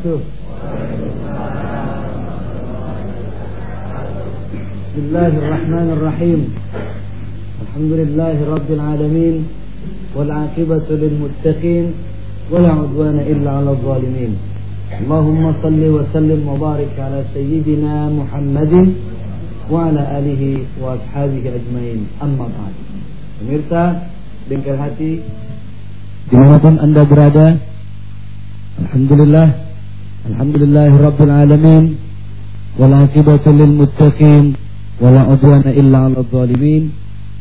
Assalamualaikum warahmatullahi wabarakatuh. Bismillahirrahmanirrahim. Alhamdulillahi rabbil alamin wal aqibatu lil muttaqin wala udwana illa 'alal zalimin. Allahumma salli wa sallim wa barik ala sayyidina Muhammadin wa ala alihi wa ashabihi ajmain. Amma ba'd. Pemirsa, bengkel hati di mana pun anda berada Alhamdulillah Lil muttaqin. Wala udwana illa ala zalimin.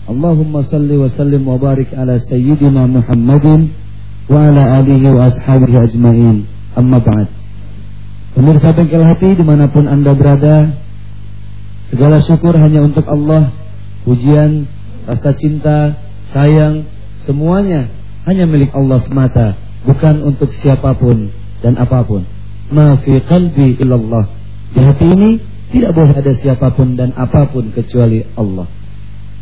Allahumma salli wa sallim wa barik ala sayyidina Muhammadin Wa ala alihi wa ashabihi ajmain. Amma ba'd. Pemirsa bengkel hati di mana pun anda berada Segala syukur hanya untuk Allah. Pujian, rasa cinta, sayang Semuanya hanya milik Allah semata, bukan untuk siapa pun dan apa pun. Ma fi qalbi illallah. Di hati ini tidak boleh ada siapa pun dan apa pun kecuali Allah.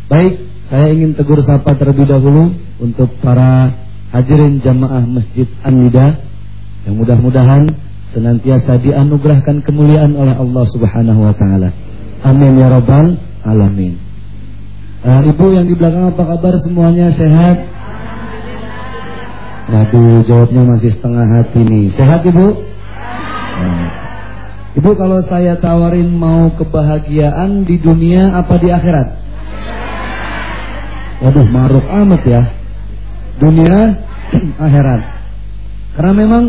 Baik, saya ingin tegur sapa terlebih dahulu untuk para hadirin jamaah Masjid An-Nida yang mudah-mudahan senantiasa dianugerahkan kemuliaan oleh Allah Subhanahu wa taala. Amin ya rabbal alamin. Uh, Ibu yang di belakang apa kabar semuanya sehat? Waduh, jawabnya masih setengah hati nih. Sehat Ibu? Nah. Ibu kalau saya tawarin mau kebahagiaan di dunia apa di akhirat? Waduh, maruk amat ya. Dunia, akhirat. Karena memang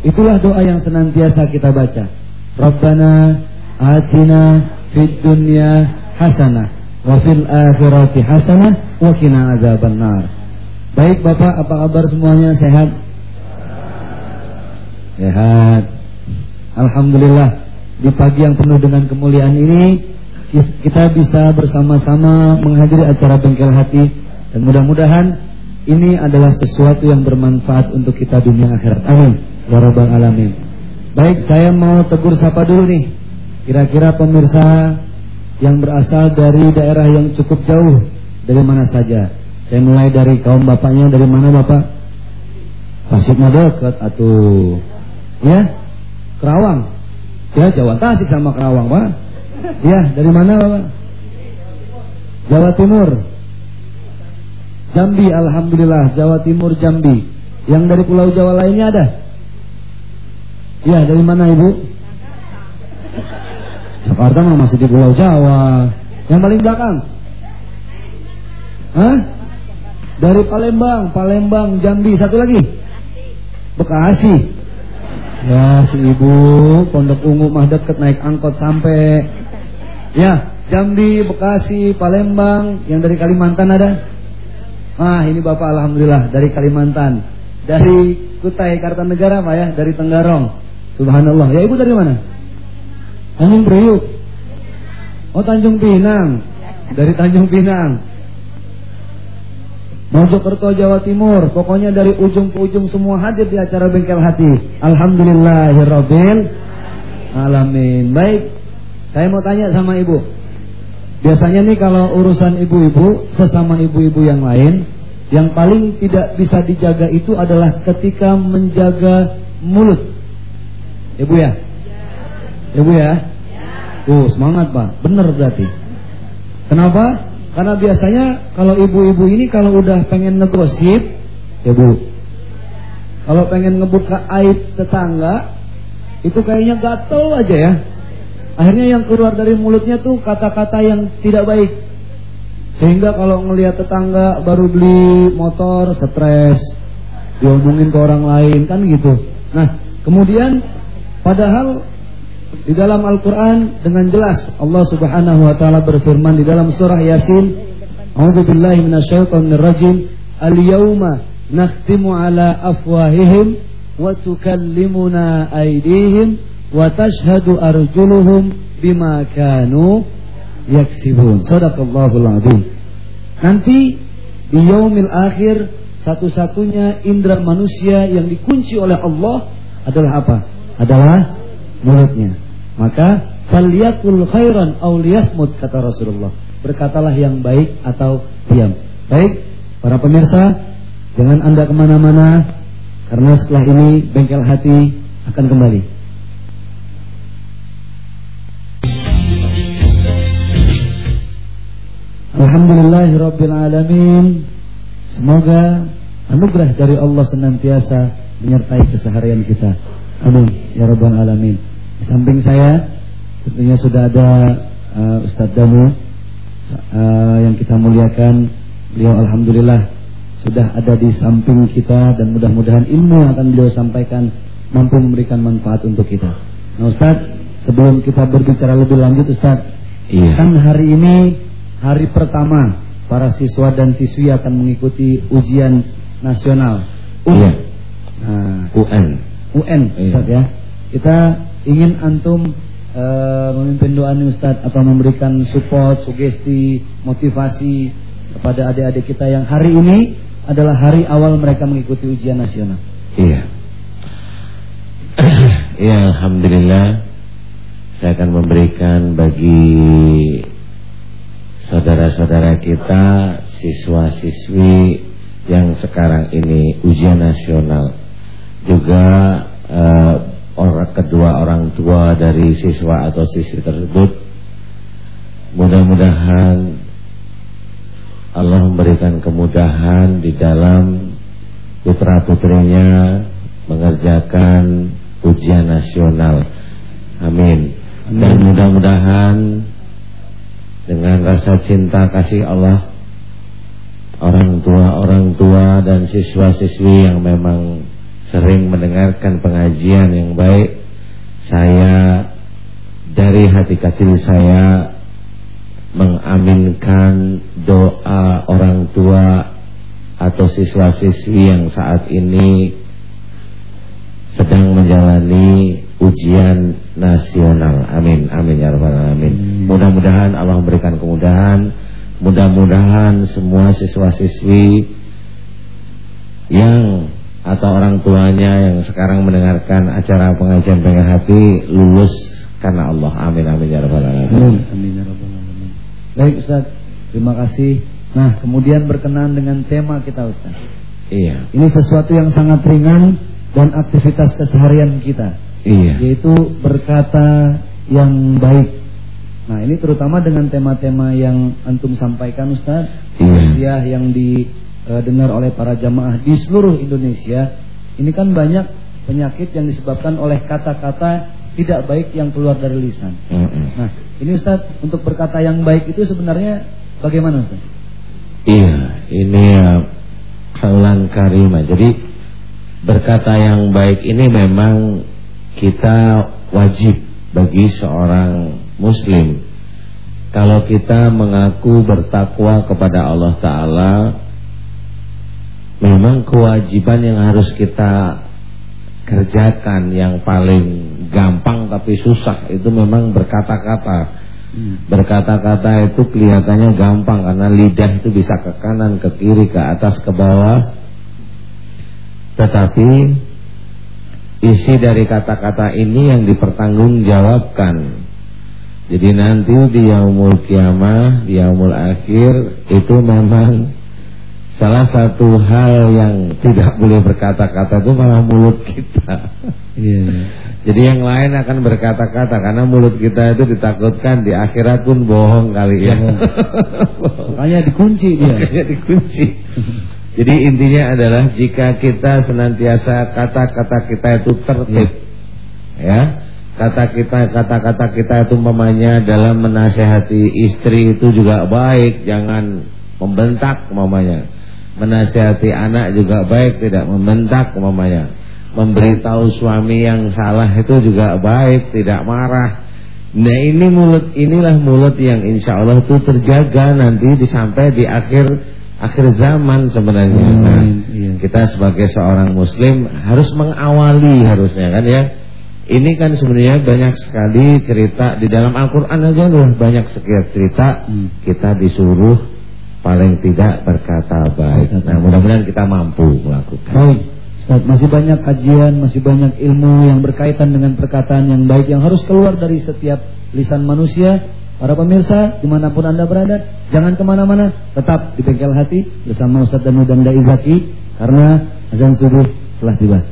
itulah doa yang senantiasa kita baca. Rabbana atina fid dunya hasanah wa fil akhirati hasanah wa qina adzabannar. Baik Bapak, apa kabar semuanya? Sehat? Sehat. Alhamdulillah. Di pagi yang penuh dengan kemuliaan ini kita bisa bersama-sama menghadiri acara bengkel hati dan mudah-mudahan ini adalah sesuatu yang bermanfaat untuk kita dunia akhirat. Amin. Ya rabbal alamin. Baik, saya mau tegur sapa dulu nih. Kira-kira pemirsa yang berasal dari daerah yang cukup jauh dari mana saja? Saya mulai dari kaum bapaknya dari mana bapak? Tasiknya dekat atau ya Kerawang. Ya Jawa Tasik sama Kerawang pak. Ya dari mana bapak? Jawa Timur. Jambi Alhamdulillah Jawa Timur Jambi. Yang dari Pulau Jawa lainnya ada? Ya dari mana ibu? Jakarta mah masih di Pulau Jawa. Yang paling belakang? Hah? Dari Palembang, Palembang, Jambi, satu lagi. Bekasi. Ya, si ibu Pondok Ungu mah deket naik angkot sampai. Ya, Jambi, Bekasi, Palembang, yang dari Kalimantan ada? Ah, ini Bapak alhamdulillah dari Kalimantan. Dari Kutai Kartanegara Pak ya, dari Tenggarong. Subhanallah. Ya, Ibu dari mana? Tanjung Priuk. Oh, Tanjung Pinang. Dari Tanjung Pinang. Mojokerto Jawa Timur. Pokoknya dari ujung ke ujung semua hadir di acara Bengkel Hati. Alhamdulillahirrabbil Alamin. Baik Saya mau tanya sama ibu. Biasanya nih kalau urusan ibu-ibu Sesama ibu-ibu yang lain Yang paling tidak bisa dijaga itu adalah Ketika menjaga mulut. Ibu ya? Ibu ya? Oh semangat pak. Bener berarti. Kenapa? Karena biasanya kalau ibu-ibu ini kalau udah pengen ngegosip, ya bu, kalau pengen ngebuka aib tetangga, itu kayaknya gatel aja ya. Akhirnya yang keluar dari mulutnya tuh kata-kata yang tidak baik. Sehingga kalau ngelihat tetangga baru beli motor, stres, diomongin ke orang lain kan gitu. Nah, kemudian padahal di dalam Al-Quran dengan jelas Allah subhanahu wa ta'ala berfirman di dalam surah Yasin A'udhu billahi minasyaitonir rajim. Al-yawma nakhtimu ala afwahihim Wa tukallimuna aidihim Wa tashhadu arjuluhum bima kanu yaksibun. Sadaqallahul azim. Nanti di yaumil akhir Satu-satunya indera manusia yang dikunci oleh Allah Adalah apa? Adalah mulutnya maka falyakul khairan aw liyasmut kata Rasulullah. Berkatalah yang baik atau diam. Baik, para pemirsa, jangan Anda ke mana-mana. Karena setelah ini bengkel hati akan kembali. Alhamdulillahirrabbilalamin Semoga anugerah dari Allah senantiasa menyertai keseharian kita Amin Ya Rabbal Alamin Di samping saya tentunya sudah ada uh, Ustadz Damu uh, Yang kita muliakan Beliau Alhamdulillah sudah ada di samping kita Dan mudah-mudahan ilmu yang akan beliau sampaikan Mampu memberikan manfaat untuk kita Nah Ustadz sebelum kita berbicara lebih lanjut Ustadz iya. Kan hari ini hari pertama para siswa dan siswi akan mengikuti ujian nasional. UN. Iya. Nah, UN. UN, iya. Ustaz ya. Kita ingin antum uh, memimpin doa nih Ustaz atau memberikan support, sugesti, motivasi kepada adik-adik kita yang hari ini adalah hari awal mereka mengikuti ujian nasional. Iya. Iya, alhamdulillah saya akan memberikan bagi saudara-saudara kita siswa-siswi yang sekarang ini ujian nasional juga uh, orang kedua orang tua dari siswa atau siswi tersebut. Mudah-mudahan Allah memberikan kemudahan di dalam putra-putrinya mengerjakan ujian nasional. Amin. Dan mudah-mudahan dengan rasa cinta kasih Allah orang tua orang tua dan siswa-siswi yang memang sering mendengarkan pengajian yang baik saya dari hati kecil saya mengaminkan doa orang tua atau siswa-siswi yang saat ini sedang menjalani ujian nasional. Amin. Amin ya rabbal alamin. Hmm. Mudah-mudahan Allah memberikan kemudahan. Mudah-mudahan semua siswa-siswi yang atau orang tuanya yang sekarang mendengarkan acara pengajian pengen hati lulus karena Allah. Amin amin ya rabbal alamin. Amin, amin ya rabbal alamin. Baik Ustaz, terima kasih. Nah, kemudian berkenan dengan tema kita Ustaz. Iya. Ini sesuatu yang sangat ringan dan aktivitas keseharian kita. Iya. Yaitu berkata yang baik. Nah ini terutama dengan tema-tema yang antum sampaikan Ustaz. Iya. yang didengar oleh para jamaah di seluruh Indonesia. Ini kan banyak penyakit yang disebabkan oleh kata-kata tidak baik yang keluar dari lisan. Mm -hmm. Nah ini Ustaz untuk berkata yang baik itu sebenarnya bagaimana Ustaz? Iya ini ya kaulan karimah. Jadi berkata yang baik ini memang kita wajib bagi seorang muslim kalau kita mengaku bertakwa kepada Allah Ta'ala Memang kewajiban yang harus kita kerjakan yang paling gampang tapi susah Itu memang berkata-kata hmm. Berkata-kata itu kelihatannya gampang Karena lidah itu bisa ke kanan, ke kiri, ke atas, ke bawah Tetapi isi dari kata-kata ini yang dipertanggungjawabkan. Jadi nanti di yaumul kiamah, di yaumul akhir itu memang salah satu hal yang tidak boleh berkata-kata itu malah mulut kita. Iya. Jadi yang lain akan berkata-kata karena mulut kita itu ditakutkan di akhirat pun bohong kali ya. Makanya dikunci dia. Makanya dikunci. Jadi intinya adalah jika kita senantiasa kata-kata kita itu tertib, ya, kata kita kata-kata kita itu mamanya dalam menasehati istri itu juga baik, jangan membentak mamanya. Menasehati anak juga baik, tidak membentak mamanya. Memberitahu suami yang salah itu juga baik, tidak marah. Nah ini mulut inilah mulut yang insya Allah itu terjaga nanti sampai di akhir akhir zaman sebenarnya. Hmm, nah, iya. Kita sebagai seorang muslim harus mengawali harusnya kan ya. Ini kan sebenarnya banyak sekali cerita di dalam Al-Qur'an aja loh banyak sekian cerita hmm. kita disuruh paling tidak berkata baik. Nah, mudah-mudahan kita mampu melakukan. Baik. Ustaz, masih banyak kajian, masih banyak ilmu yang berkaitan dengan perkataan yang baik yang harus keluar dari setiap lisan manusia Para pemirsa, di mana pun anda berada, jangan ke mana-mana, tetap di bengkel hati bersama Ustaz dan Izaki, karena azan subuh telah tiba.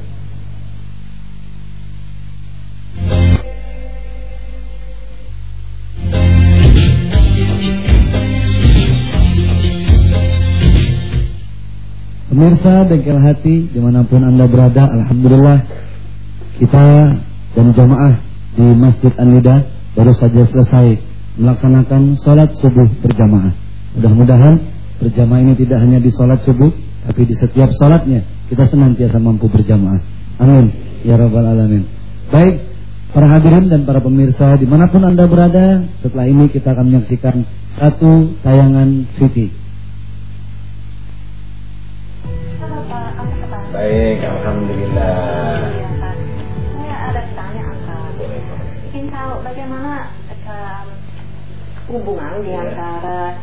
Pemirsa bengkel hati di mana pun anda berada, Alhamdulillah kita dan jamaah di Masjid An-Nida baru saja selesai melaksanakan sholat subuh berjamaah. Mudah-mudahan berjamaah ini tidak hanya di sholat subuh, tapi di setiap sholatnya kita senantiasa mampu berjamaah. Amin. Ya Rabbal Alamin. Baik, para hadirin dan para pemirsa di mana pun anda berada, setelah ini kita akan menyaksikan satu tayangan video. Baik, Alhamdulillah. Saya ada pertanyaan. Ingin tahu bagaimana hubungan di Ya. antara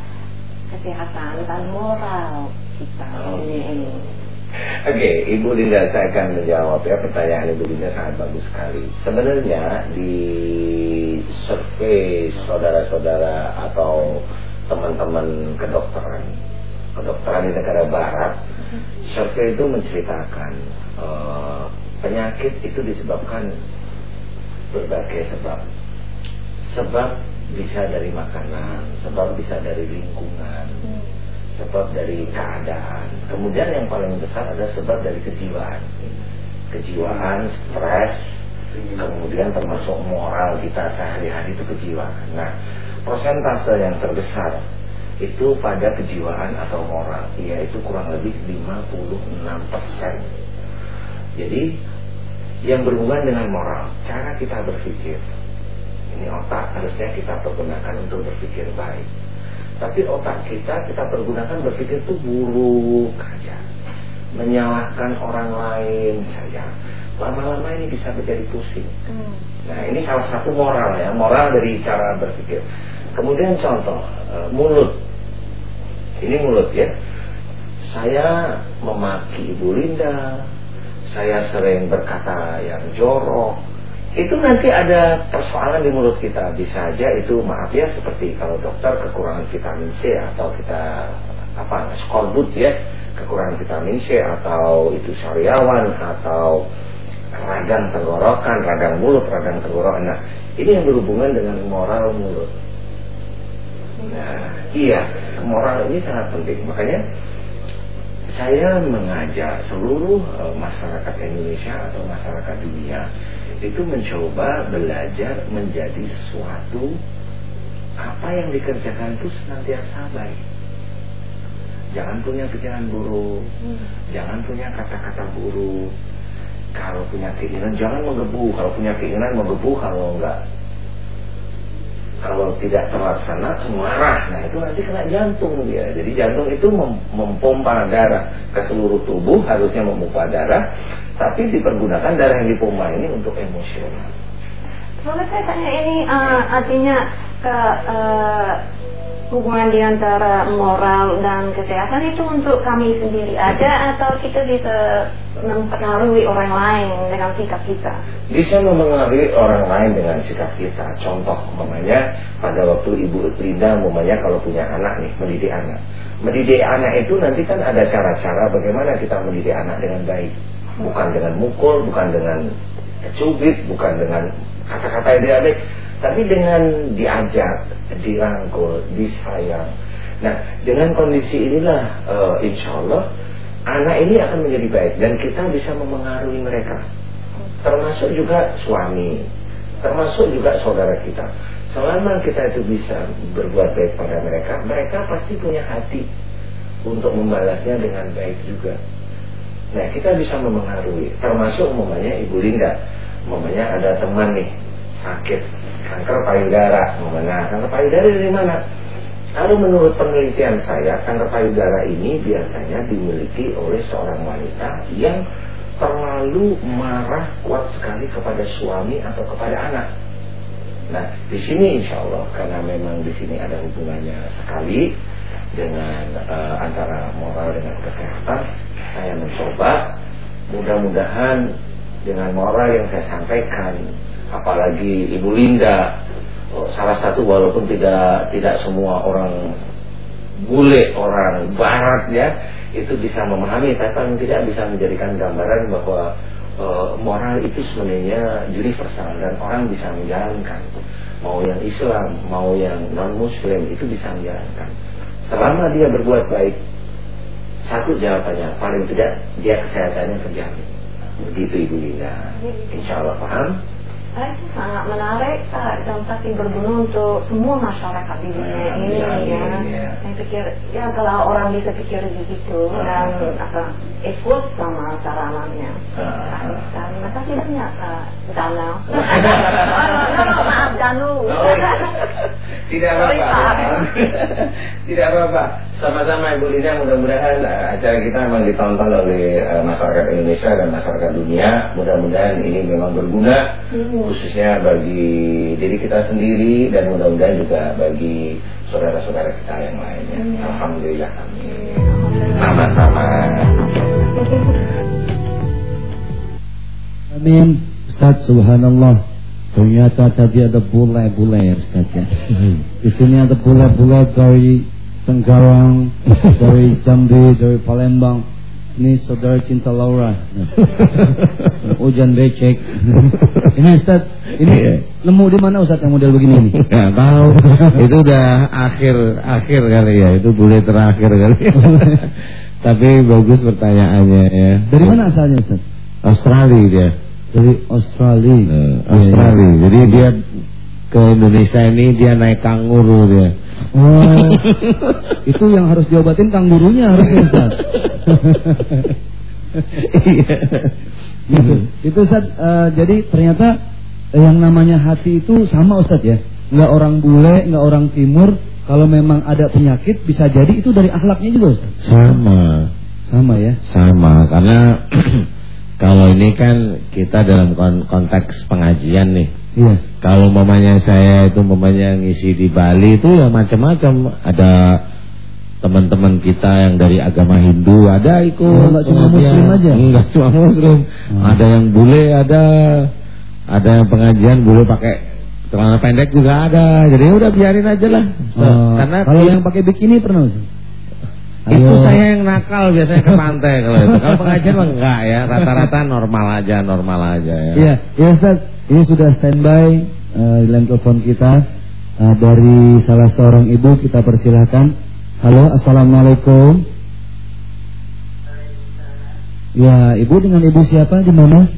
kesehatan dan moral kita Oh. ini ini. Oke, Ibu Linda saya akan menjawab ya pertanyaan Ibu Linda sangat bagus sekali. Sebenarnya di survei saudara-saudara atau teman-teman kedokteran, kedokteran di negara Barat, survei itu menceritakan eh, penyakit itu disebabkan berbagai sebab. Sebab bisa dari makanan, sebab bisa dari lingkungan, sebab dari keadaan. Kemudian yang paling besar adalah sebab dari kejiwaan. Kejiwaan, stres, kemudian termasuk moral kita sehari-hari itu kejiwaan. Nah, persentase yang terbesar itu pada kejiwaan atau moral, yaitu kurang lebih 56 persen. Jadi, yang berhubungan dengan moral, cara kita berpikir. Ini otak harusnya kita pergunakan untuk berpikir baik. Tapi otak kita kita pergunakan berpikir itu buruk aja. Menyalahkan orang lain saja. Lama-lama ini bisa menjadi pusing. Nah ini salah satu moral ya, moral dari cara berpikir. Kemudian contoh, eh, mulut. Ini mulut ya. Saya memaki Ibu Linda, saya sering berkata yang jorok. Itu nanti ada persoalan di mulut kita. Bisa aja itu maaf ya seperti kalau dokter kekurangan vitamin C atau kita apa skorbut ya, kekurangan vitamin C atau itu sariawan atau radang tenggorokan, radang mulut, radang tenggorokan. Nah, ini yang berhubungan dengan moral mulut. Nah, iya, moral ini sangat penting. Makanya saya mengajak seluruh eh, masyarakat Indonesia atau masyarakat dunia itu mencoba belajar menjadi sesuatu apa yang dikerjakan itu senantiasa baik. Jangan punya pikiran buruk, jangan punya kata-kata buruk. Kalau punya keinginan jangan menggebu. Kalau punya keinginan menggebu, kalau enggak kalau tidak terlaksana marah nah itu nanti kena jantung dia. Jadi jantung itu mem mempompa darah ke seluruh tubuh harusnya memompa darah tapi dipergunakan darah yang dipompa ini untuk emosional. Boleh saya tanya ini eh, artinya ke eh, hubungan di antara moral dan kesehatan itu untuk kami sendiri aja atau kita bisa mempengaruhi orang lain dengan sikap kita? bisa memengaruhi orang lain dengan sikap kita. Contoh umpamanya pada waktu ibu Linda umpamanya kalau punya anak nih mendidik anak. Mendidik anak itu nanti kan ada cara-cara bagaimana kita mendidik anak dengan baik. Bukan dengan mukul bukan dengan cubit bukan dengan kata-kata yang baik tapi dengan diajak, dirangkul, disayang. Nah, dengan kondisi inilah, uh, insya Allah anak ini akan menjadi baik dan kita bisa memengaruhi mereka, termasuk juga suami, termasuk juga saudara kita. Selama kita itu bisa berbuat baik pada mereka, mereka pasti punya hati untuk membalasnya dengan baik juga. Nah, kita bisa memengaruhi, termasuk umpamanya Ibu Linda, umpamanya ada teman nih sakit kanker payudara, mana kanker payudara dari mana? Kalau menurut penelitian saya, kanker payudara ini biasanya dimiliki oleh seorang wanita yang terlalu marah kuat sekali kepada suami atau kepada anak. Nah, di sini insya Allah karena memang di sini ada hubungannya sekali dengan uh, antara moral dengan kesehatan, saya mencoba mudah-mudahan dengan moral yang saya sampaikan apalagi Ibu Linda oh, salah satu walaupun tidak tidak semua orang bule orang barat ya itu bisa memahami tapi tidak bisa menjadikan gambaran bahwa uh, moral itu sebenarnya universal dan orang bisa menjalankan. Mau yang Islam mau yang non Muslim itu bisa menjalankan. Selama dia berbuat baik satu jawabannya paling tidak dia kesehatannya terjamin. Begitu Ibu Linda. Insya Allah paham Saya itu sangat menarik Pak dan pasti berguna untuk semua masyarakat di dunia ini Ya, ya. ya. Saya pikir ya kalau orang bisa pikir begitu dan apa ikut sama saranannya. Sekali. Terima kasih banyak Pak Danu. Oh, maaf Danu. Oh, iya. Tidak apa-apa. Tidak apa-apa. Sama-sama Ibu Lina mudah-mudahan eh, acara kita memang ditonton oleh eh, masyarakat Indonesia dan masyarakat dunia. Mudah-mudahan ini memang berguna Hmm. Khususnya bagi diri kita sendiri dan mudah-mudahan juga bagi saudara-saudara kita yang lainnya. Hmm. Alhamdulillah. Amin. Sama-sama. Amin. Ustaz subhanallah. Ternyata tadi ada bule-bule ya Ustaz ya. Di sini ada bule-bule dari Tenggarang, dari Jambi, dari Palembang. Ini saudara cinta Laura. Hujan becek. ini Ustaz, ini Iya. nemu di mana Ustaz yang model begini nih? Nggak tahu. itu udah akhir akhir kali ya. Itu boleh terakhir kali. Tapi bagus pertanyaannya ya. Dari mana asalnya Ustaz? Australia dia. Dari Australia. Eh, Australia. Jadi dia ke Indonesia ini dia naik kanguru dia. Oh, itu yang harus diobatin kangurunya harusnya Ustaz. Iya. Gitu. Itu Ustaz, eh, jadi ternyata yang namanya hati itu sama Ustaz ya. Nggak orang bule, nggak orang timur. Kalau memang ada penyakit bisa jadi itu dari akhlaknya juga Ustaz. Sama. Sama ya. Sama karena kalau ini kan kita dalam kon- konteks pengajian nih. Iya. Kalau mamanya saya itu mamanya ngisi di Bali itu ya macam-macam. Ada teman-teman kita yang dari agama Hindu ada ikut. Oh, nggak cuma pengajian. Muslim aja? Enggak cuma Muslim. Hmm. Ada yang bule ada. Ada yang pengajian bule pakai celana pendek juga ada. Jadi udah biarin aja lah. So, Oh, karena kalau yang pakai bikini pernah Ustaz? itu Ayo. saya yang nakal biasanya ke pantai kalau itu. Kalau pengajian mah enggak ya, rata-rata normal aja, normal aja ya. Iya, ya Ustaz, ini sudah standby di line telepon kita eh, dari salah seorang ibu kita persilahkan. Halo, assalamualaikum. Ya, ibu dengan ibu siapa di mana?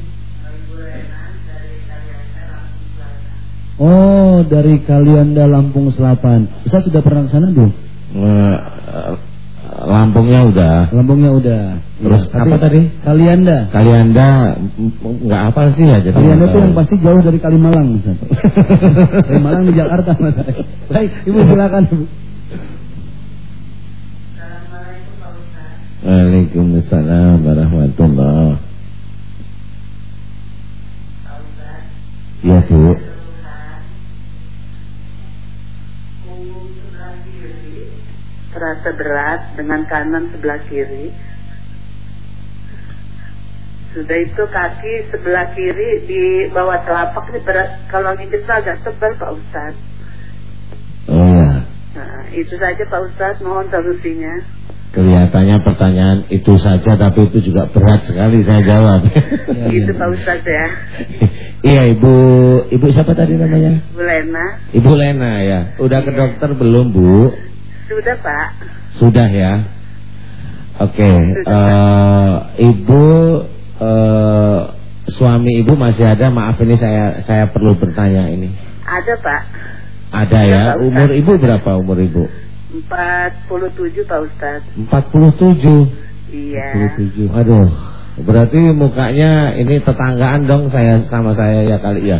Oh, dari Kalianda Lampung Selatan. Ustaz sudah pernah ke sana belum? Eh, eh, Lampungnya udah. Lampungnya udah. Terus tapi apa tadi? Kalianda. Kalianda nggak apa sih ya jadi. Kalianda itu yang pasti jauh dari Kalimalang, Ustaz. Kalimalang di Jakarta, Mas. Baik, Ibu silakan, Ibu. Waalaikumsalam warahmatullah. Iya bu. Terasa berat dengan kanan sebelah kiri. Sudah itu kaki sebelah kiri di bawah telapak ini berat. Kalau gigit agak tebal Pak Ustadz. Oh ya. Nah, itu saja Pak Ustadz mohon solusinya. Kelihatannya pertanyaan itu saja tapi itu juga berat sekali saya jawab. Itu. Pak Ustadz ya. Iya ibu, ibu siapa tadi namanya? Bu Lena. Ibu Lena ya. Udah ke dokter belum bu? Sudah Pak. Sudah ya. Oke, eh, ibu eh, suami ibu masih ada. Maaf ini saya saya perlu bertanya ini. Ada Pak. Ada ya. Ada, Pak. Umur ibu berapa umur ibu? 47 Pak Ustadz. 47. Iya. 27. Aduh, berarti mukanya ini tetanggaan dong saya sama saya ya kali ya.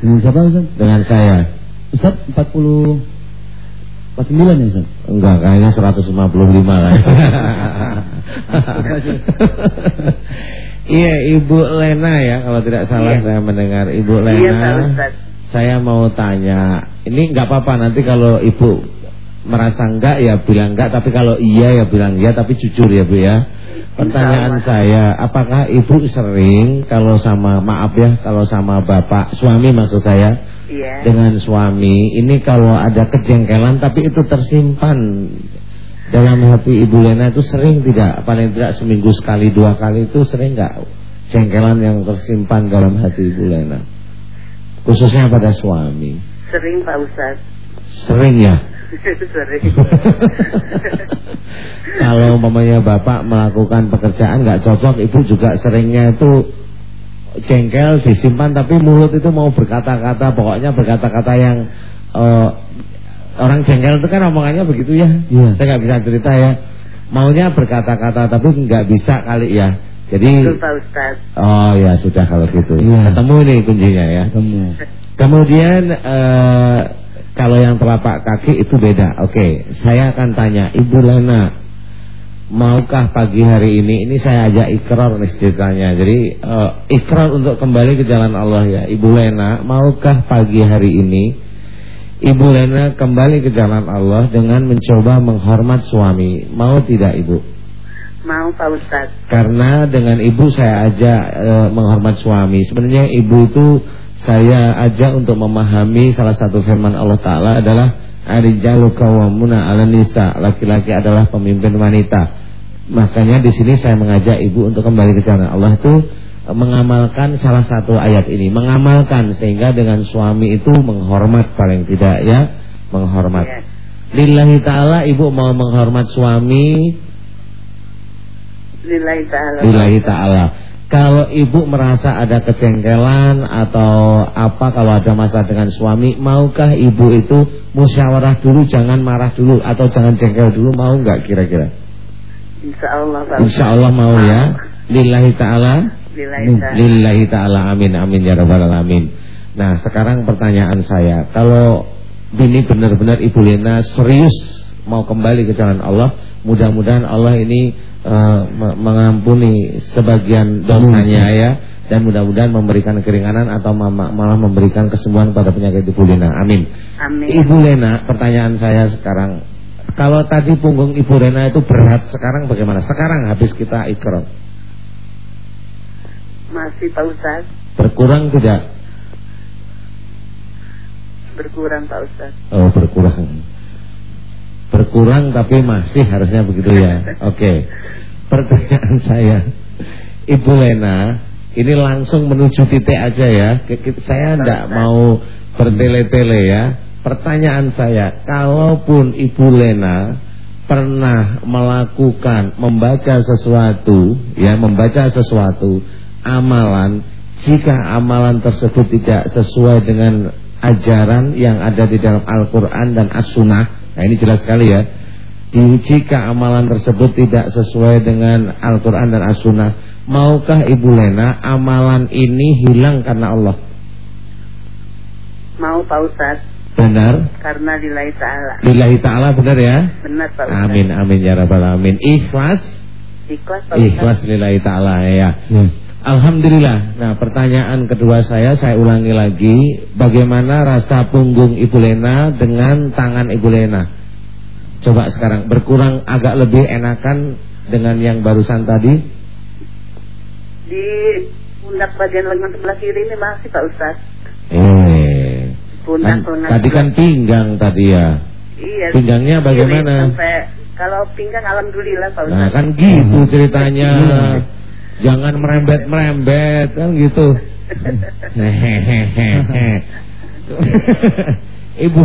Dengan siapa Ustaz? Dengan saya. Ustaz 40 49 ya Ustaz? Enggak, kayaknya 155 lah. Iya, Ibu Lena ya kalau tidak salah Iya. saya mendengar Ibu Iya Pak Lena. Ustadz. saya mau tanya, ini nggak apa-apa nanti kalau Ibu merasa enggak ya bilang enggak, tapi kalau iya ya bilang iya, tapi jujur ya Bu ya. Pertanyaan saya, apakah Ibu sering kalau sama maaf ya, kalau sama Bapak suami maksud saya Iya. dengan suami ini kalau ada kejengkelan tapi itu tersimpan dalam hati Ibu Lena itu sering tidak paling tidak seminggu sekali dua kali itu sering nggak jengkelan yang tersimpan dalam hati Ibu Lena khususnya pada suami Sering Pak Ustaz. sering ya Sering. kalau mamanya bapak melakukan pekerjaan nggak cocok ibu juga seringnya itu jengkel disimpan tapi mulut itu mau berkata-kata pokoknya berkata-kata yang eh, orang jengkel itu kan omongannya begitu ya Iya. saya nggak bisa cerita ya maunya berkata-kata tapi nggak bisa kali ya jadi Betul Pak Ustaz. oh ya sudah kalau gitu Iya. ketemu ini kuncinya ya Ketemu. Kemudian eh, kalau yang telapak kaki itu beda. Oke, saya akan tanya Ibu Lena, maukah pagi hari ini? Ini saya ajak ikrar nih ceritanya. Jadi eh, ikrar untuk kembali ke jalan Allah ya. Ibu Lena, maukah pagi hari ini Ibu Lena kembali ke jalan Allah dengan mencoba menghormat suami? Mau tidak Ibu? Mau Pak Ustaz. Karena dengan ibu saya ajak e, menghormat suami. Sebenarnya ibu itu saya ajak untuk memahami salah satu firman Allah Taala adalah arijalu kawamuna ala nisa. Laki-laki adalah pemimpin wanita. Makanya di sini saya mengajak ibu untuk kembali ke jalan Allah itu e, mengamalkan salah satu ayat ini, mengamalkan sehingga dengan suami itu menghormat paling tidak ya, menghormat. Ya. Lillahi taala ibu mau menghormat suami Lillahi ta'ala. Lillahi ta'ala Kalau ibu merasa ada kecengkelan Atau apa kalau ada masalah dengan suami Maukah ibu itu musyawarah dulu Jangan marah dulu Atau jangan jengkel dulu Mau nggak kira-kira Insya Allah Pak. Insya Allah mau ya. Lillahi ta'ala. Lillahi ta'ala. Amin amin ya rabbal alamin. Nah sekarang pertanyaan saya. Kalau ini benar-benar Ibu Lena serius Mau kembali ke jalan Allah Mudah-mudahan Allah ini eh, me- mengampuni sebagian dosanya ya. Dan mudah-mudahan memberikan keringanan atau ma- malah memberikan kesembuhan pada penyakit Ibu Lena. Amin. Amin. Ibu Lena, pertanyaan saya sekarang, kalau tadi punggung Ibu Lena itu berat, sekarang bagaimana? Sekarang habis kita ikrar, Masih Pak Ustaz. berkurang tidak? Berkurang Pak Ustaz. Oh, berkurang. Berkurang tapi masih harusnya begitu ya. Oke. Pertanyaan saya, Ibu Lena, ini langsung menuju titik aja ya. Saya tidak mau bertele-tele ya. Pertanyaan saya, kalaupun Ibu Lena pernah melakukan membaca sesuatu, ya membaca sesuatu amalan, jika amalan tersebut tidak sesuai dengan ajaran yang ada di dalam Al-Quran dan As-Sunnah, nah ini jelas sekali ya. Jika amalan tersebut tidak sesuai dengan Al-Quran dan As-Sunnah, maukah Ibu Lena amalan ini hilang karena Allah? Mau Pak Ustaz. Benar? Karena lillahi ta'ala. Lillahi ta'ala benar ya? Benar Pak Ustaz. Amin amin ya rabbal alamin. Ikhlas? Ikhlas Pak Ustaz. Ikhlas lillahi ta'ala ya. Ya. Alhamdulillah. Nah, pertanyaan kedua saya saya ulangi lagi, bagaimana rasa punggung Ibu Lena dengan tangan Ibu Lena? Coba sekarang berkurang agak lebih enakan dengan yang barusan tadi? Di pundak bagian lengan sebelah kiri ini masih Pak Ustaz. Pundak Kan, lengan. tadi kan pinggang tadi ya. Iya. Pinggangnya bagaimana? Sampai kalau pinggang alhamdulillah Pak Ustaz. Nah, kan gitu ceritanya. Jangan merembet-merembet kan gitu. Ibu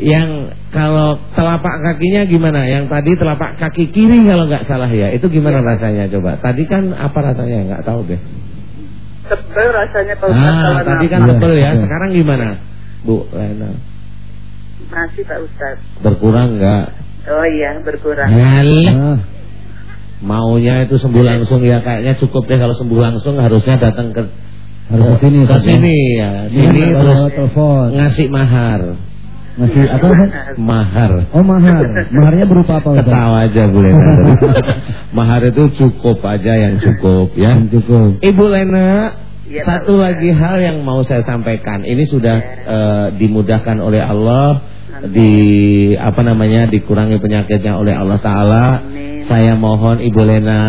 yang kalau telapak kakinya gimana? Yang tadi telapak kaki kiri kalau nggak salah ya. Itu gimana rasanya coba? Tadi kan apa rasanya nggak tahu deh. Tebel rasanya Pak Ustaz. Ah, kalau tadi kan tebel ya. Sekarang gimana? Bu Lena. Masih Pak Ustaz. Berkurang nggak? Oh iya berkurang. Alah. Ah, Maunya itu sembuh langsung ya kayaknya cukup deh kalau sembuh langsung harusnya datang ke harus ke sini. ke ya. sini ya sini Iya, terus bawa telepon. ngasih mahar Ngasih apa? Mahar Oh mahar. Maharnya berupa apa Ustaz? ketawa aja Bu Lena mahar itu cukup aja yang cukup ya Cukup. Ibu Lena Iya, satu lagi hal yang mau saya sampaikan ini sudah Ya. eh, dimudahkan oleh Allah. Di apa namanya dikurangi penyakitnya oleh Allah Taala Amin. saya mohon Ibu Lena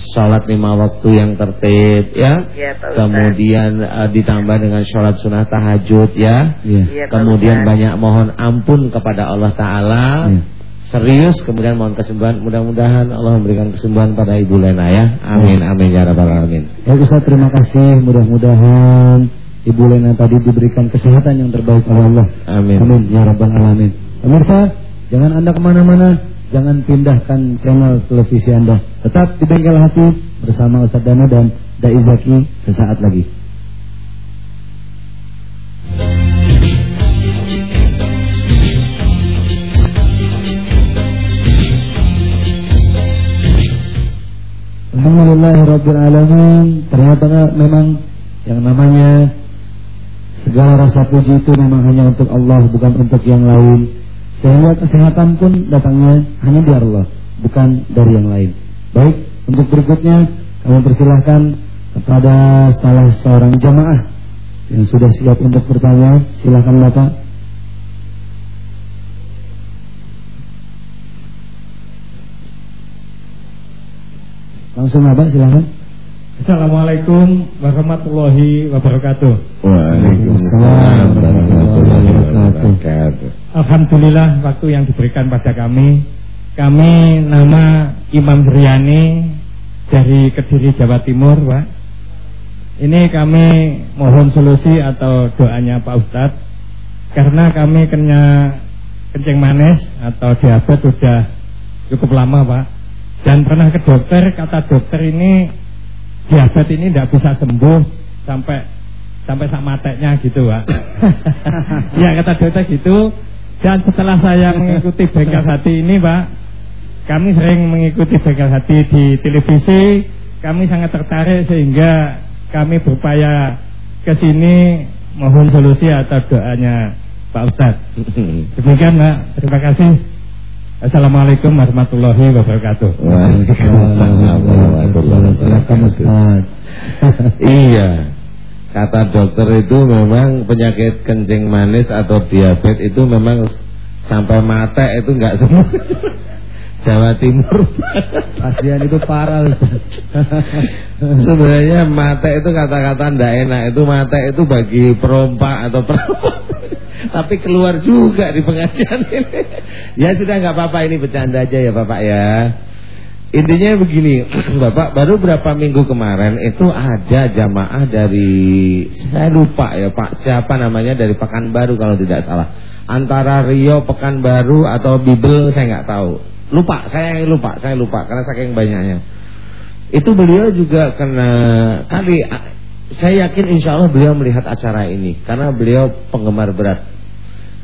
sholat lima waktu yang tertib ya. Iya, Pak Ustaz. Kemudian eh, ditambah dengan sholat sunnah tahajud ya. Iya. Iya, Pak Kemudian Ustaz. banyak mohon ampun kepada Allah Taala. Iya. serius kemudian mohon kesembuhan mudah-mudahan Allah memberikan kesembuhan pada Ibu Lena ya amin amin ya rabbal alamin Ya Ustaz terima kasih mudah-mudahan Ibu Lena tadi diberikan kesehatan yang terbaik oleh Allah. Amin. Amin. Ya rabbal alamin. Pemirsa jangan anda ke mana-mana. Jangan pindahkan channel televisi anda. Tetap di bengkel hati bersama Ustaz Dana dan Dai Zaki sesaat lagi. Alhamdulillahirrabbilalamin Ternyata memang yang namanya segala rasa puji itu memang hanya untuk Allah bukan untuk yang lain. Sehingga kesehatan pun datangnya hanya dari Allah bukan dari yang lain. Baik untuk berikutnya kami persilahkan kepada salah seorang jamaah yang sudah siap untuk bertanya. Silahkan Bapak. Langsung Bapak silahkan Assalamualaikum warahmatullahi wabarakatuh. Waalaikumsalam warahmatullahi wabarakatuh Alhamdulillah waktu yang diberikan pada kami. Kami nama Imam Suryani dari Kediri Jawa Timur, Pak. Ini kami mohon solusi atau doanya Pak Ustadz karena kami kena kencing manis atau diabetes sudah cukup lama, Pak. Dan pernah ke dokter, kata dokter ini diabetes ini tidak bisa sembuh sampai sampai sak mateknya gitu pak. Ya kata dokter gitu. Dan setelah saya mengikuti bengkel hati ini pak kami sering mengikuti bengkel hati di televisi. Kami sangat tertarik sehingga kami berupaya ke sini mohon solusi atau doanya Pak Ustadz. Demikian pak. Terima kasih Assalamualaikum warahmatullahi wabarakatuh. Waalaikumsalam warahmatullahi wabarakatuh Iya Kata dokter itu memang penyakit kencing manis atau diabetes itu memang sampai mata itu nggak sembuh. Jawa Timur. Kasihan itu parah Sebenarnya mata itu kata-kata ndak enak. Itu mata itu bagi perompak atau perampok. Tapi keluar juga di pengajian ini. Ya sudah nggak apa-apa ini bercanda aja ya Bapak ya. Intinya begini, Bapak baru berapa minggu kemarin itu ada jamaah dari saya lupa ya Pak siapa namanya dari Pekanbaru kalau tidak salah. Antara Rio Pekanbaru atau Bibel saya nggak tahu. Lupa, saya lupa, saya lupa karena saking banyaknya. Itu beliau juga kena kali saya yakin insya Allah beliau melihat acara ini karena beliau penggemar berat.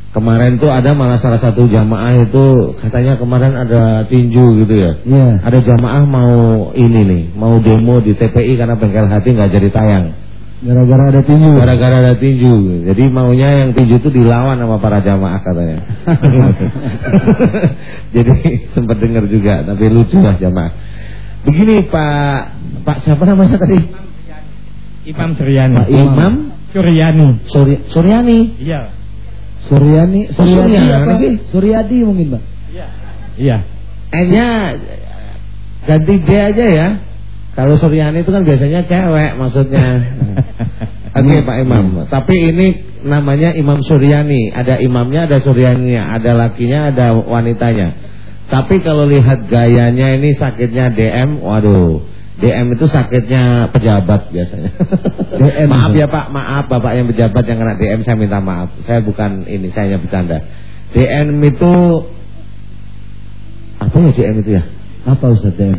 Kemarin tuh ada malah salah satu jamaah itu katanya kemarin ada tinju gitu ya. Iya Ada jamaah mau ini nih, mau demo di TPI karena bengkel hati nggak jadi tayang. Gara-gara ada tinju Gara-gara ada tinju. Jadi maunya yang tinju itu dilawan sama para jamaah katanya. jadi sempat dengar juga, tapi lucu lah jamaah. Begini Pak, Pak siapa namanya tadi? Imam Suryani. Pak Imam Suryani. Surya, Suryani. Iya. Suryani Suryadi Suryani apa? sih? Suryadi mungkin Pak Iya. E-nya ganti D aja ya. Kalau Suryani itu kan biasanya cewek maksudnya. Oke Pak Imam. Tapi ini namanya Imam Suryani. Ada imamnya, ada Suryaninya, ada lakinya, ada wanitanya. Tapi kalau lihat gayanya ini sakitnya DM, waduh. DM itu sakitnya pejabat biasanya. DM, maaf ya Pak, maaf Bapak yang pejabat yang kena DM saya minta maaf. Saya bukan ini, saya hanya bercanda. DM itu apa ya DM itu ya? Apa Ustaz DM?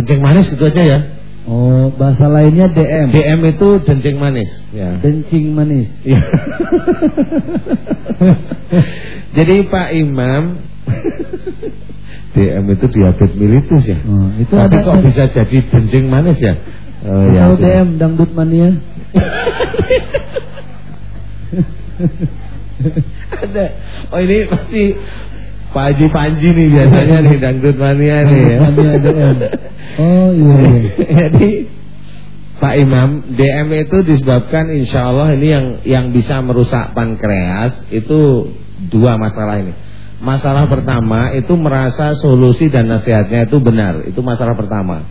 Kencing manis itu aja ya. Oh bahasa lainnya DM DM itu dencing manis. Ya. Dencing manis Iya. Jadi Pak Imam DM itu diabetes mellitus ya. Oh, itu Tapi ada- kok bisa jadi dencing manis ya? Oh ya. DM dangdut mania Ada. Oh ini pasti Pak Haji Panji nih biasanya nih dangdut mania nih ya. Mania DM Oh iya iya Jadi Pak Imam, DM itu disebabkan insya Allah ini yang yang bisa merusak pankreas itu dua masalah ini. Masalah pertama itu merasa solusi dan nasihatnya itu benar, itu masalah pertama.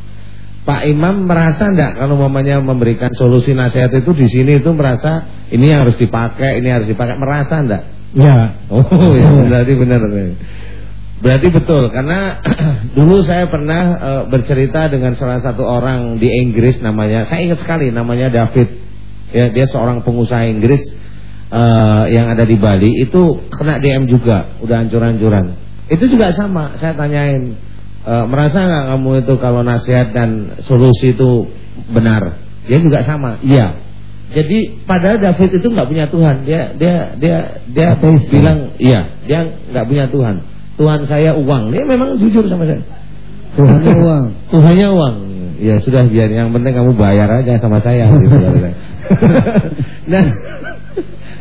Pak Imam merasa enggak kalau mamanya memberikan solusi nasihat itu di sini itu merasa ini yang harus dipakai, ini harus dipakai, merasa enggak? Iya. Oh ya berarti benar. Berarti betul karena dulu saya pernah uh, bercerita dengan salah satu orang di Inggris namanya saya ingat sekali namanya David. Ya, dia seorang pengusaha Inggris uh, yang ada di Bali itu kena DM juga, udah hancur-hancuran. Itu juga sama, saya tanyain uh, merasa nggak kamu itu kalau nasihat dan solusi itu benar? Dia juga sama, iya. Jadi padahal David itu nggak punya Tuhan, dia dia dia dia bilang iya, dia nggak punya Tuhan. Tuhan saya uang. Dia memang jujur sama saya. Tuhannya uang. Tuhannya uang. Ya sudah biar yang penting kamu bayar aja sama saya gitu. nah,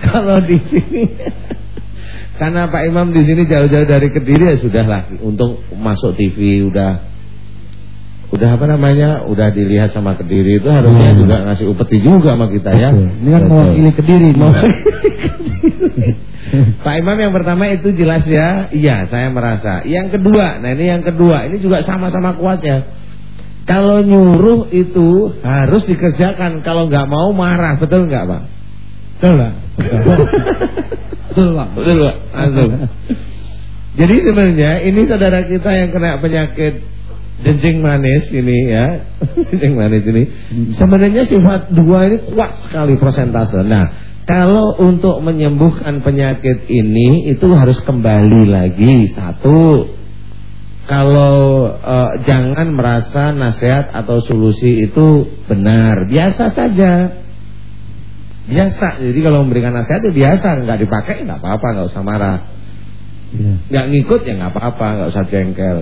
kalau di sini karena Pak Imam di sini jauh-jauh dari Kediri ya sudahlah. Untung masuk TV udah udah apa namanya udah dilihat sama Kediri itu harusnya hmm. juga ngasih upeti juga sama kita ya. Ini kan mewakili Kediri. Pak Imam yang pertama itu jelas ya, iya saya merasa. Yang kedua, nah ini yang kedua, ini juga sama-sama kuatnya. Kalau nyuruh itu harus dikerjakan, kalau nggak mau marah, betul nggak Pak? Betul Pak. betul Pak. Betul Pak. Langsung. Jadi sebenarnya ini saudara kita yang kena penyakit jenjing manis ini ya, jenjing manis ini. Sebenarnya sifat dua ini kuat sekali persentase. Nah, kalau untuk menyembuhkan penyakit ini itu harus kembali lagi satu. Kalau uh, jangan merasa nasihat atau solusi itu benar, biasa saja. Biasa. Jadi kalau memberikan nasihat itu biasa, nggak dipakai nggak apa-apa, nggak usah marah. Ya. Nggak ngikut ya nggak apa-apa, nggak usah jengkel.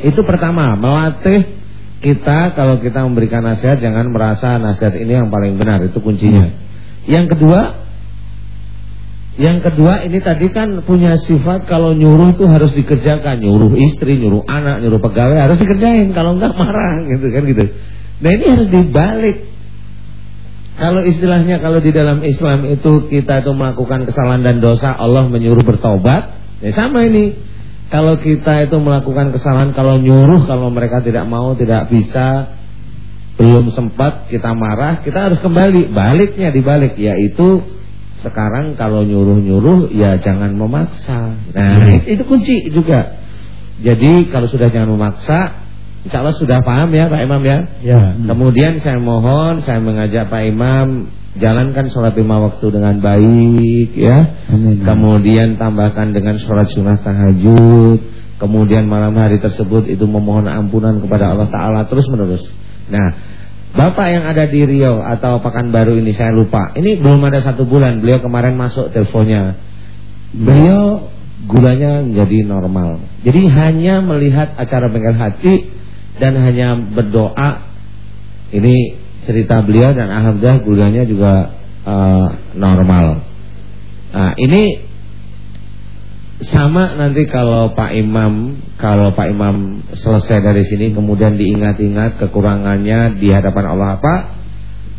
Itu pertama, melatih kita kalau kita memberikan nasihat jangan merasa nasihat ini yang paling benar, itu kuncinya. Hmm. Yang kedua Yang kedua ini tadi kan punya sifat Kalau nyuruh itu harus dikerjakan Nyuruh istri, nyuruh anak, nyuruh pegawai Harus dikerjain, kalau enggak marah gitu kan gitu Nah ini harus dibalik Kalau istilahnya Kalau di dalam Islam itu Kita itu melakukan kesalahan dan dosa Allah menyuruh bertobat Ya sama ini Kalau kita itu melakukan kesalahan Kalau nyuruh, kalau mereka tidak mau Tidak bisa belum sempat kita marah, kita harus kembali. Baliknya dibalik, yaitu sekarang kalau nyuruh-nyuruh ya jangan memaksa. Nah, hmm. itu kunci juga. Jadi kalau sudah jangan memaksa, insya Allah sudah paham ya Pak Imam ya. Ya. Kemudian saya mohon, saya mengajak Pak Imam jalankan sholat lima waktu dengan baik ya. Amin. Kemudian tambahkan dengan sholat sunnah tahajud. Kemudian malam hari tersebut itu memohon ampunan kepada Allah Taala terus menerus. Nah, Bapak yang ada di Riau atau Pekanbaru ini saya lupa. Ini belum ada satu bulan. Beliau kemarin masuk teleponnya. Beliau gulanya menjadi normal. Jadi hanya melihat acara bengkel hati dan hanya berdoa. Ini cerita beliau dan alhamdulillah gulanya juga uh, normal. Nah, ini sama nanti kalau Pak Imam Kalau Pak Imam selesai dari sini Kemudian diingat-ingat kekurangannya Di hadapan Allah apa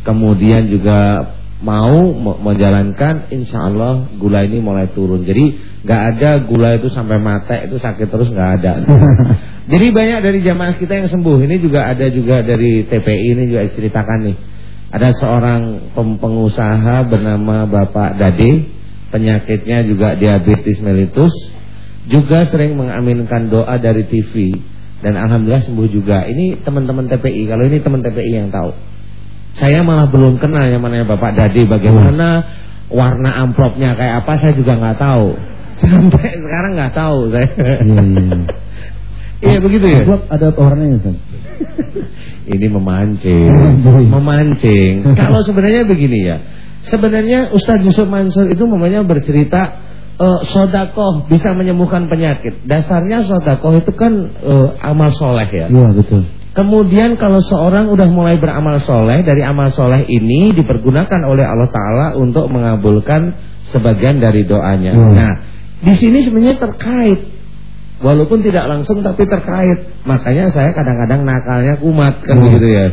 Kemudian juga mau menjalankan Insya Allah gula ini mulai turun Jadi nggak ada gula itu sampai mata itu sakit terus nggak ada Jadi banyak dari jamaah kita yang sembuh Ini juga ada juga dari TPI ini juga ceritakan nih Ada seorang pengusaha bernama Bapak Dade penyakitnya juga diabetes mellitus juga sering mengaminkan doa dari TV dan alhamdulillah sembuh juga. Ini teman-teman TPI. Kalau ini teman TPI yang tahu. Saya malah belum kenal yang mana Bapak Dadi bagaimana warna amplopnya kayak apa saya juga nggak tahu. Sampai sekarang nggak tahu saya. Iya, begitu ya. Amplop ada warnanya Ustaz. ini memancing. Memancing. Kalau sebenarnya begini ya. Sebenarnya Ustaz Yusuf Mansur itu namanya bercerita uh, sodakoh bisa menyembuhkan penyakit. Dasarnya sodakoh itu kan uh, amal soleh ya. Iya betul. Kemudian kalau seorang udah mulai beramal soleh dari amal soleh ini dipergunakan oleh Allah Taala untuk mengabulkan sebagian dari doanya. Hmm. Nah di sini sebenarnya terkait walaupun tidak langsung tapi terkait. Makanya saya kadang-kadang nakalnya kumat kan hmm. gitu ya.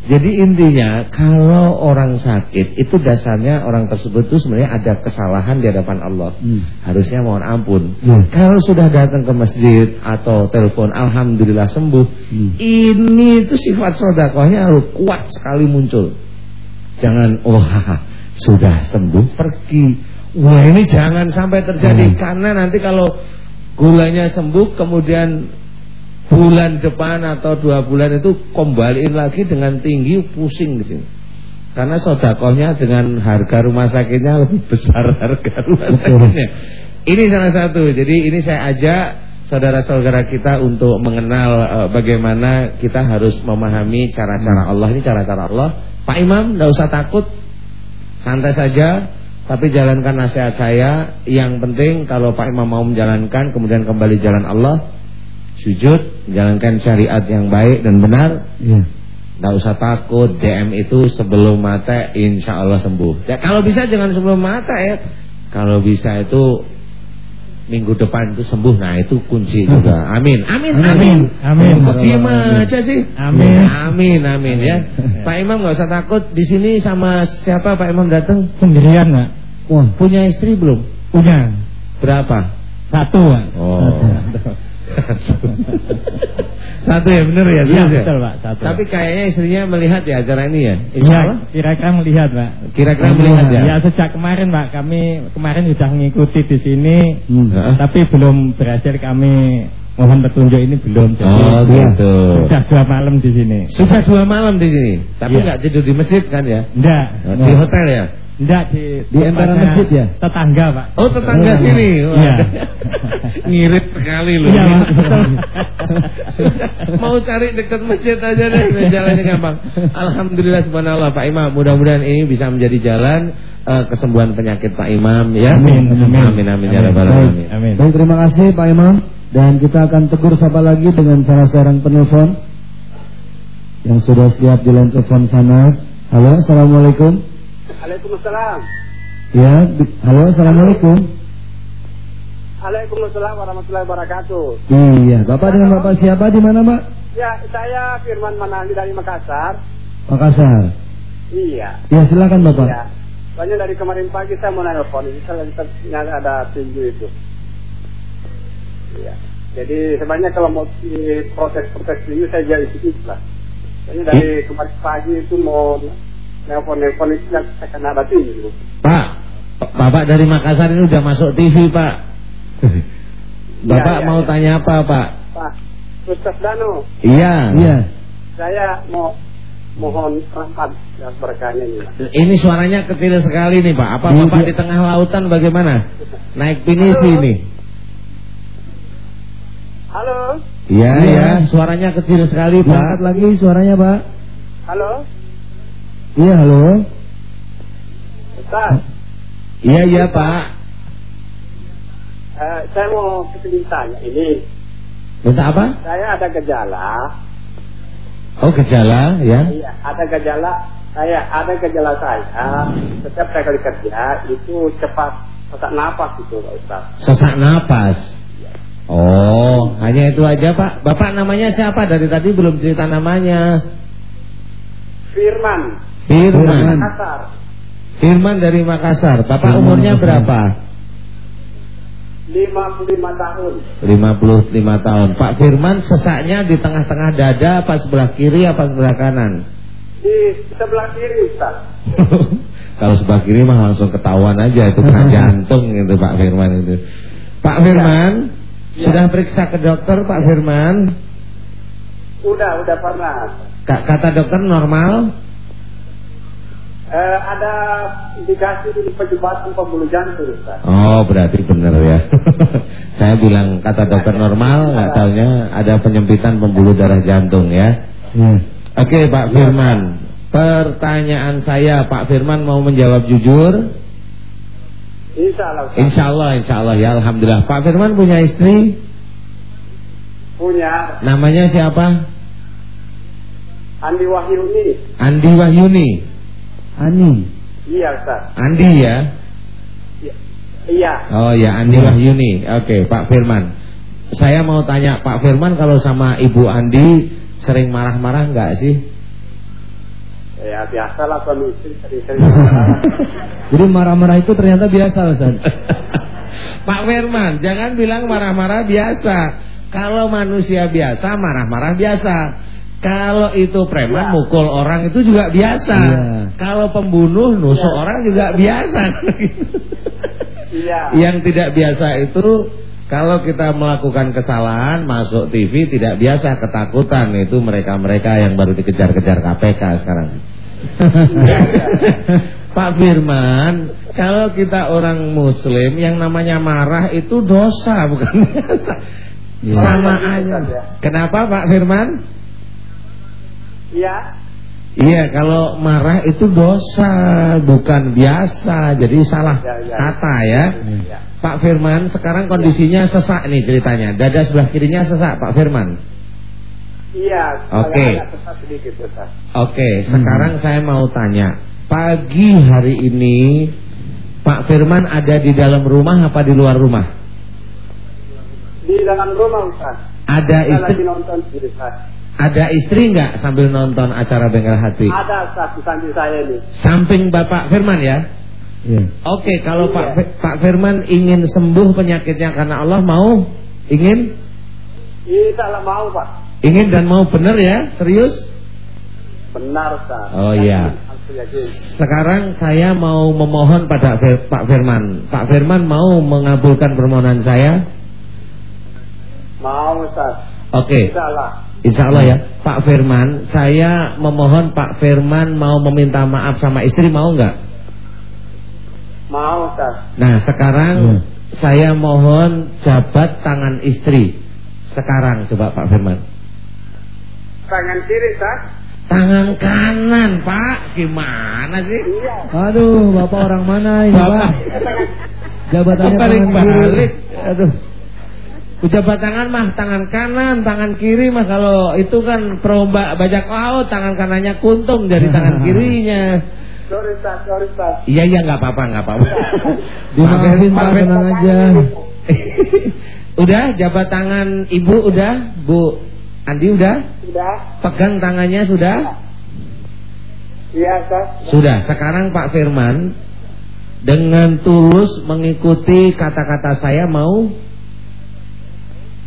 Jadi intinya kalau orang sakit itu dasarnya orang tersebut itu sebenarnya ada kesalahan di hadapan Allah. Hmm. Harusnya mohon ampun. Hmm. Kalau sudah datang ke masjid atau telepon alhamdulillah sembuh, hmm. ini itu sifat sodakohnya harus kuat sekali muncul. Jangan oh sudah sembuh pergi. Wah ini jangan sampai terjadi hmm. karena nanti kalau gulanya sembuh kemudian bulan depan atau dua bulan itu kembaliin lagi dengan tinggi pusing di sini. Karena sodakohnya dengan harga rumah sakitnya lebih besar harga rumah sakitnya. Ini salah satu. Jadi ini saya ajak saudara-saudara kita untuk mengenal uh, bagaimana kita harus memahami cara-cara Allah. Ini cara-cara Allah. Pak Imam, tidak usah takut. Santai saja. Tapi jalankan nasihat saya. Yang penting kalau Pak Imam mau menjalankan Kemudian kembali jalan Allah Sujud Menjalankan syariat yang baik dan benar. Iya. Tidak usah takut DM itu sebelum mata Insya Allah sembuh. Ya, Kalau bisa jangan sebelum mata ya. Kalau bisa itu Minggu depan itu sembuh. Nah itu kunci juga. Amin. Amin Amin. Amin. Kok diem aja sih Amin. Amin. Amin ya. Pak Imam nggak usah takut. Di sini sama siapa Pak Imam datang? Sendirian Pak. Wah, Punya istri belum? Punya. Berapa? Satu Pak. Oh. Satu ya bener ya? Iya ya? betul Pak. Satu. Tapi kayaknya istrinya melihat ya acara ini ya? Iya, kira-kira melihat Pak. Kira-kira melihat ya? Ya sejak kemarin Pak, kami kemarin sudah mengikuti di sini, Hmm. Tapi belum berhasil kami mohon petunjuk ini belum. Jadi Oh gitu. sudah dua malam di sini. Sudah dua malam di sini, tapi Iya. nggak tidur di masjid kan ya? Enggak, Di hotel ya? Enggak di Di emperan tempatnya masjid ya? Tetangga Pak. Oh tetangga Oh. sini. Wah. Iya. Ngirit sekali loh. Iya, Pak. Mau cari dekat masjid aja deh, jalannya gampang. Alhamdulillah subhanallah Pak Imam, mudah-mudahan ini bisa menjadi jalan eh, kesembuhan penyakit Pak Imam ya. Amin, amin. amin, amin ya rabbal alamin. Amin. Baik, terima kasih Pak Imam dan kita akan tegur sapa lagi dengan salah seorang penelpon yang sudah siap di line telepon sana. Halo, assalamualaikum. Waalaikumsalam. Ya, halo, assalamualaikum. Waalaikumsalam warahmatullahi wabarakatuh. Iya, Bapak dengan Bapak siapa di mana, Pak? Ya, saya Firman Manali dari Makassar. Makassar. Iya. Ya, silakan Bapak. Iya. Soalnya dari kemarin pagi saya mau nelfon, ini saya ada tinju itu. Iya. Jadi sebenarnya kalau mau di proses-proses tinju saya jadi ikut lah. Soalnya dari kemarin pagi itu mau itu tinju. Pak, Bapak dari Makassar ini udah masuk TV, Pak. Bapak Iya, iya, mau iya. tanya apa, Pak? Pak, Ustaz Dano, Iya. Iya. saya mau mohon rahmat dan berkahnya ini. Pak. Ini suaranya kecil sekali nih, Pak. Apa Bapak iya. di tengah lautan bagaimana? Naik pinisi Halo. ini. Halo, Iya, Iya. ya, suaranya kecil sekali, Pak. lagi suaranya, Pak. halo, Iya, halo. Ustaz. Iya, iya, Pak. Eh, saya mau tanya ini. Minta apa? Saya ada gejala, Oh, gejala, ya. iya, ada gejala. Saya ada gejala saya. Setiap saya kali kerja itu cepat sesak napas gitu, Pak Ustaz. Sesak napas. Oh, hanya itu aja, Pak. Bapak namanya siapa? Dari tadi belum cerita namanya. Firman, Firman. Makassar, Firman dari Makassar. Bapak Firman umurnya Makassar. berapa? 55 tahun. 55 tahun. Pak Firman sesaknya di tengah-tengah dada apa sebelah kiri apa sebelah kanan? Di sebelah kiri, Ustaz. Kalau sebelah kiri mah langsung ketahuan aja itu kena jantung gitu Pak Firman itu. Pak Firman Ya. sudah periksa ke dokter Pak Firman? Udah, udah pernah. Ka- Kata dokter normal? Eh, ada indikasi di penyebatan pembuluh jantung, Ustaz. Oh berarti benar ya. Saya bilang kata dokter normal, nggak taunya ada penyempitan pembuluh darah jantung ya. Iya. Oke Pak Firman, pertanyaan saya Pak Firman mau menjawab jujur? Insya Allah, Ustaz. Insya Allah, Insya Allah ya Alhamdulillah. Pak Firman punya istri, Punya namanya siapa? Andi Wahyuni. Andi Wahyuni. Ani. Iya, Ustaz. Andi ya? Iya. Iya. Oh ya Andi Wahyuni. Oke Pak Firman. Saya mau tanya Pak Firman kalau sama Ibu Andi sering marah-marah nggak sih? Ya biasalah suami istri sering-sering marah. Jadi marah-marah itu ternyata biasa, Ustaz. Pak Firman, jangan bilang marah-marah biasa. Kalau manusia biasa, marah-marah biasa. Kalau itu preman Ya. mukul orang itu juga biasa. Iya. Kalau pembunuh nusuk Ya. orang juga biasa. Iya. Yang tidak biasa itu Kalau kita melakukan kesalahan masuk TV tidak biasa ketakutan itu mereka-mereka yang baru dikejar-kejar KPK sekarang. Pak Firman, kalau kita orang muslim yang namanya marah itu dosa bukan biasa. Ya. Sama Ya, aja. ya. Kenapa Pak Firman? Iya. Iya, kalau marah itu dosa, bukan biasa. Jadi salah Ya, ya. kata ya. Ya. Pak Firman, sekarang kondisinya sesak nih ceritanya. Dada sebelah kirinya sesak, Pak Firman. Iya. Oke. agak susah sedikit susah. Oke, sekarang saya mau tanya. Pagi hari ini Pak Firman ada di dalam rumah apa di luar rumah? Di dalam rumah Ustaz. Ada istri lagi nonton Ustaz. Ada istri nggak sambil nonton acara Bengkel Hati? Ada Ustaz di samping saya ini. Samping Bapak Firman ya? Iya. Oke, kalau Iya. Pak Fi- Pak Firman ingin sembuh penyakitnya karena Allah mau ingin Insya Allah mau Pak. ingin dan mau benar ya? Serius? Benar Ustaz. Oh, iya. Sekarang saya mau memohon pada Fir- Pak Firman. Pak Firman mau mengabulkan permohonan saya? Mau Ustaz. Oke. Insya Allah. Insya Allah ya Pak Firman Saya memohon Pak Firman Mau meminta maaf sama istri Mau nggak? Mau Ustaz. Nah sekarang Hmm. Saya mohon jabat tangan istri Sekarang coba Pak Firman Tangan kiri Ustaz. Tangan kanan Pak Gimana sih? Iya. Aduh, Bapak orang mana ini, Bapak Pak? Jabatannya Balik tangan kiri. balik. Aduh. Ucapan tangan mah tangan kanan, tangan kiri mah kalau itu kan peromba bajak laut, tangan kanannya kuntung dari tangan kirinya. Sorry Ustaz, sorry Ustaz. Iya iya nggak apa-apa nggak apa-apa. Dimaafin, Pak, Pak tenang aja. udah jabat tangan ibu udah, Bu Andi udah, Sudah? pegang tangannya sudah, Iya Ustaz. sudah. Sekarang Pak Firman dengan tulus mengikuti kata-kata saya mau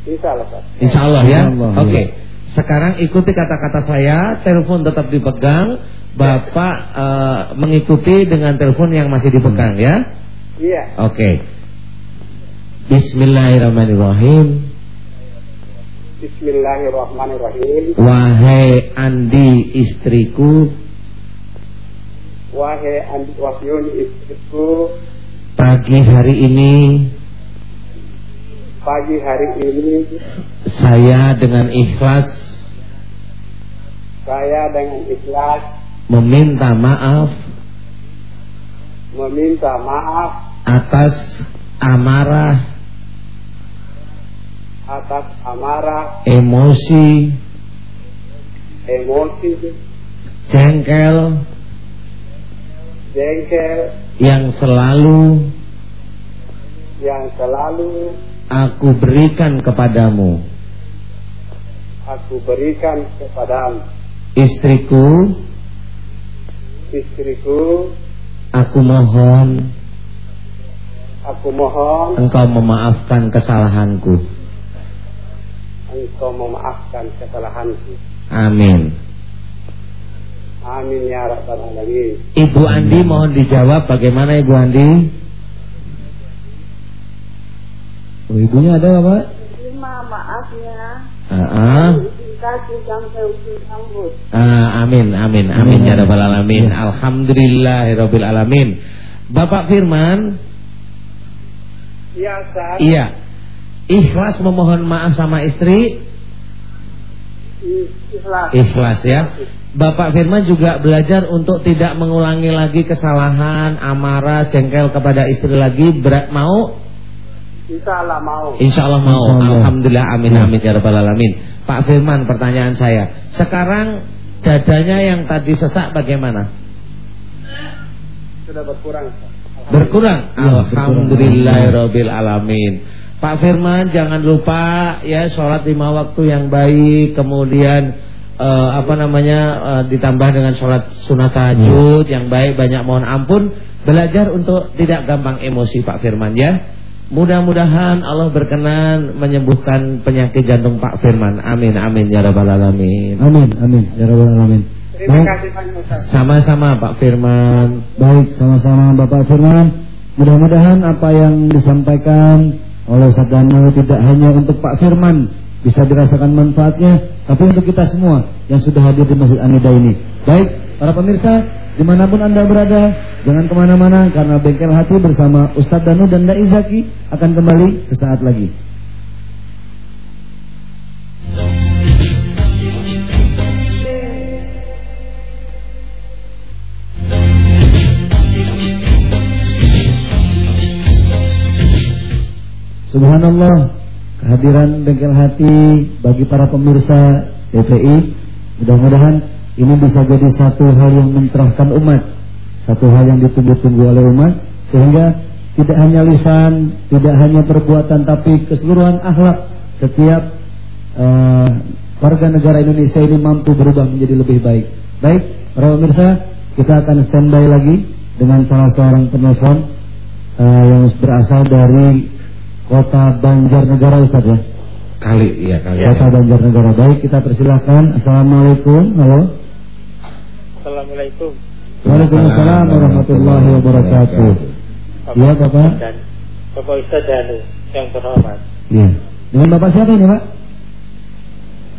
Insya Allah Ustaz. Insya Allah ya. Oke. ya. Sekarang ikuti kata-kata saya. Telepon tetap dipegang. Bapak eh, mengikuti dengan telepon yang masih dipegang ya. Iya. Oke. Bismillahirrahmanirrahim. Bismillahirrahmanirrahim. Wahai Andi istriku, Wahai Andi Wahyun istriku, pagi hari ini pagi hari ini. Saya dengan ikhlas saya dengan ikhlas meminta maaf meminta maaf atas amarah, atas amarah, emosi, emosi, jengkel jengkel yang selalu yang selalu aku berikan kepadamu aku berikan kepada Istriku istriku. Aku mohon Aku mohon Engkau memaafkan kesalahanku engkau memaafkan kesalahanku. Amin Amin ya rabbal alamin. Ibu Andi mohon dijawab Bagaimana Ibu Andi Oh, ibunya ada Pak? Terima maaf ya. Ah, rambut. ah, Amin Amin Amin ya Rabbal Alamin Alhamdulillahirabbil Alamin Bapak Firman Iya Ustaz. Iya Ikhlas memohon maaf sama istri Ikhlas. Ikhlas ya Bapak Firman juga belajar untuk tidak mengulangi lagi kesalahan, amarah, jengkel kepada istri lagi. Berat mau? Insya Allah mau. Insya Allah mau. Insya Allah. Alhamdulillah, amin, amin ya rabbal alamin. Pak Firman, pertanyaan saya. Sekarang dadanya yang tadi sesak bagaimana? Sudah berkurang. Berkurang. Ya, Alhamdulillahirabbil alamin. Pak Firman jangan lupa ya sholat lima waktu yang baik, kemudian eh, apa namanya eh, ditambah dengan sholat sunat tahajud yang baik, banyak mohon ampun, belajar untuk tidak gampang emosi Pak Firman ya. Mudah-mudahan Allah berkenan menyembuhkan penyakit jantung Pak Firman. Amin amin ya rabbal alamin. Amin, amin. Ya Rabbal Alamin. Terima Baik, kasih. Sama-sama Pak Firman. baik sama-sama Bapak Firman. Mudah-mudahan apa yang disampaikan oleh Ustaz Danu tidak hanya untuk Pak Firman bisa dirasakan manfaatnya, tapi untuk kita semua yang sudah hadir di Masjid Anida ini. Baik, para pemirsa, di mana pun anda berada, jangan ke mana-mana karena bengkel hati bersama Ustadz Danu dan Dai Zaki akan kembali sesaat lagi. Subhanallah kehadiran bengkel hati bagi para pemirsa TPI mudah-mudahan ini bisa jadi satu hal yang mencerahkan umat satu hal yang ditunggu-tunggu oleh umat sehingga tidak hanya lisan tidak hanya perbuatan tapi keseluruhan akhlak setiap uh, warga negara Indonesia ini mampu berubah menjadi lebih baik baik para pemirsa kita akan standby lagi dengan salah seorang penelpon uh, yang berasal dari Kota Banjarnegara Ustaz ya? Kali, iya kali. Kota ya. Banjarnegara. Baik, kita persilahkan. Assalamualaikum. Halo. Assalamualaikum. Waalaikumsalam warahmatullahi wabarakatuh. Iya, Bapak. Dan Bapak Ustaz Danu yang terhormat. Iya. Dengan Bapak siapa ini, Pak?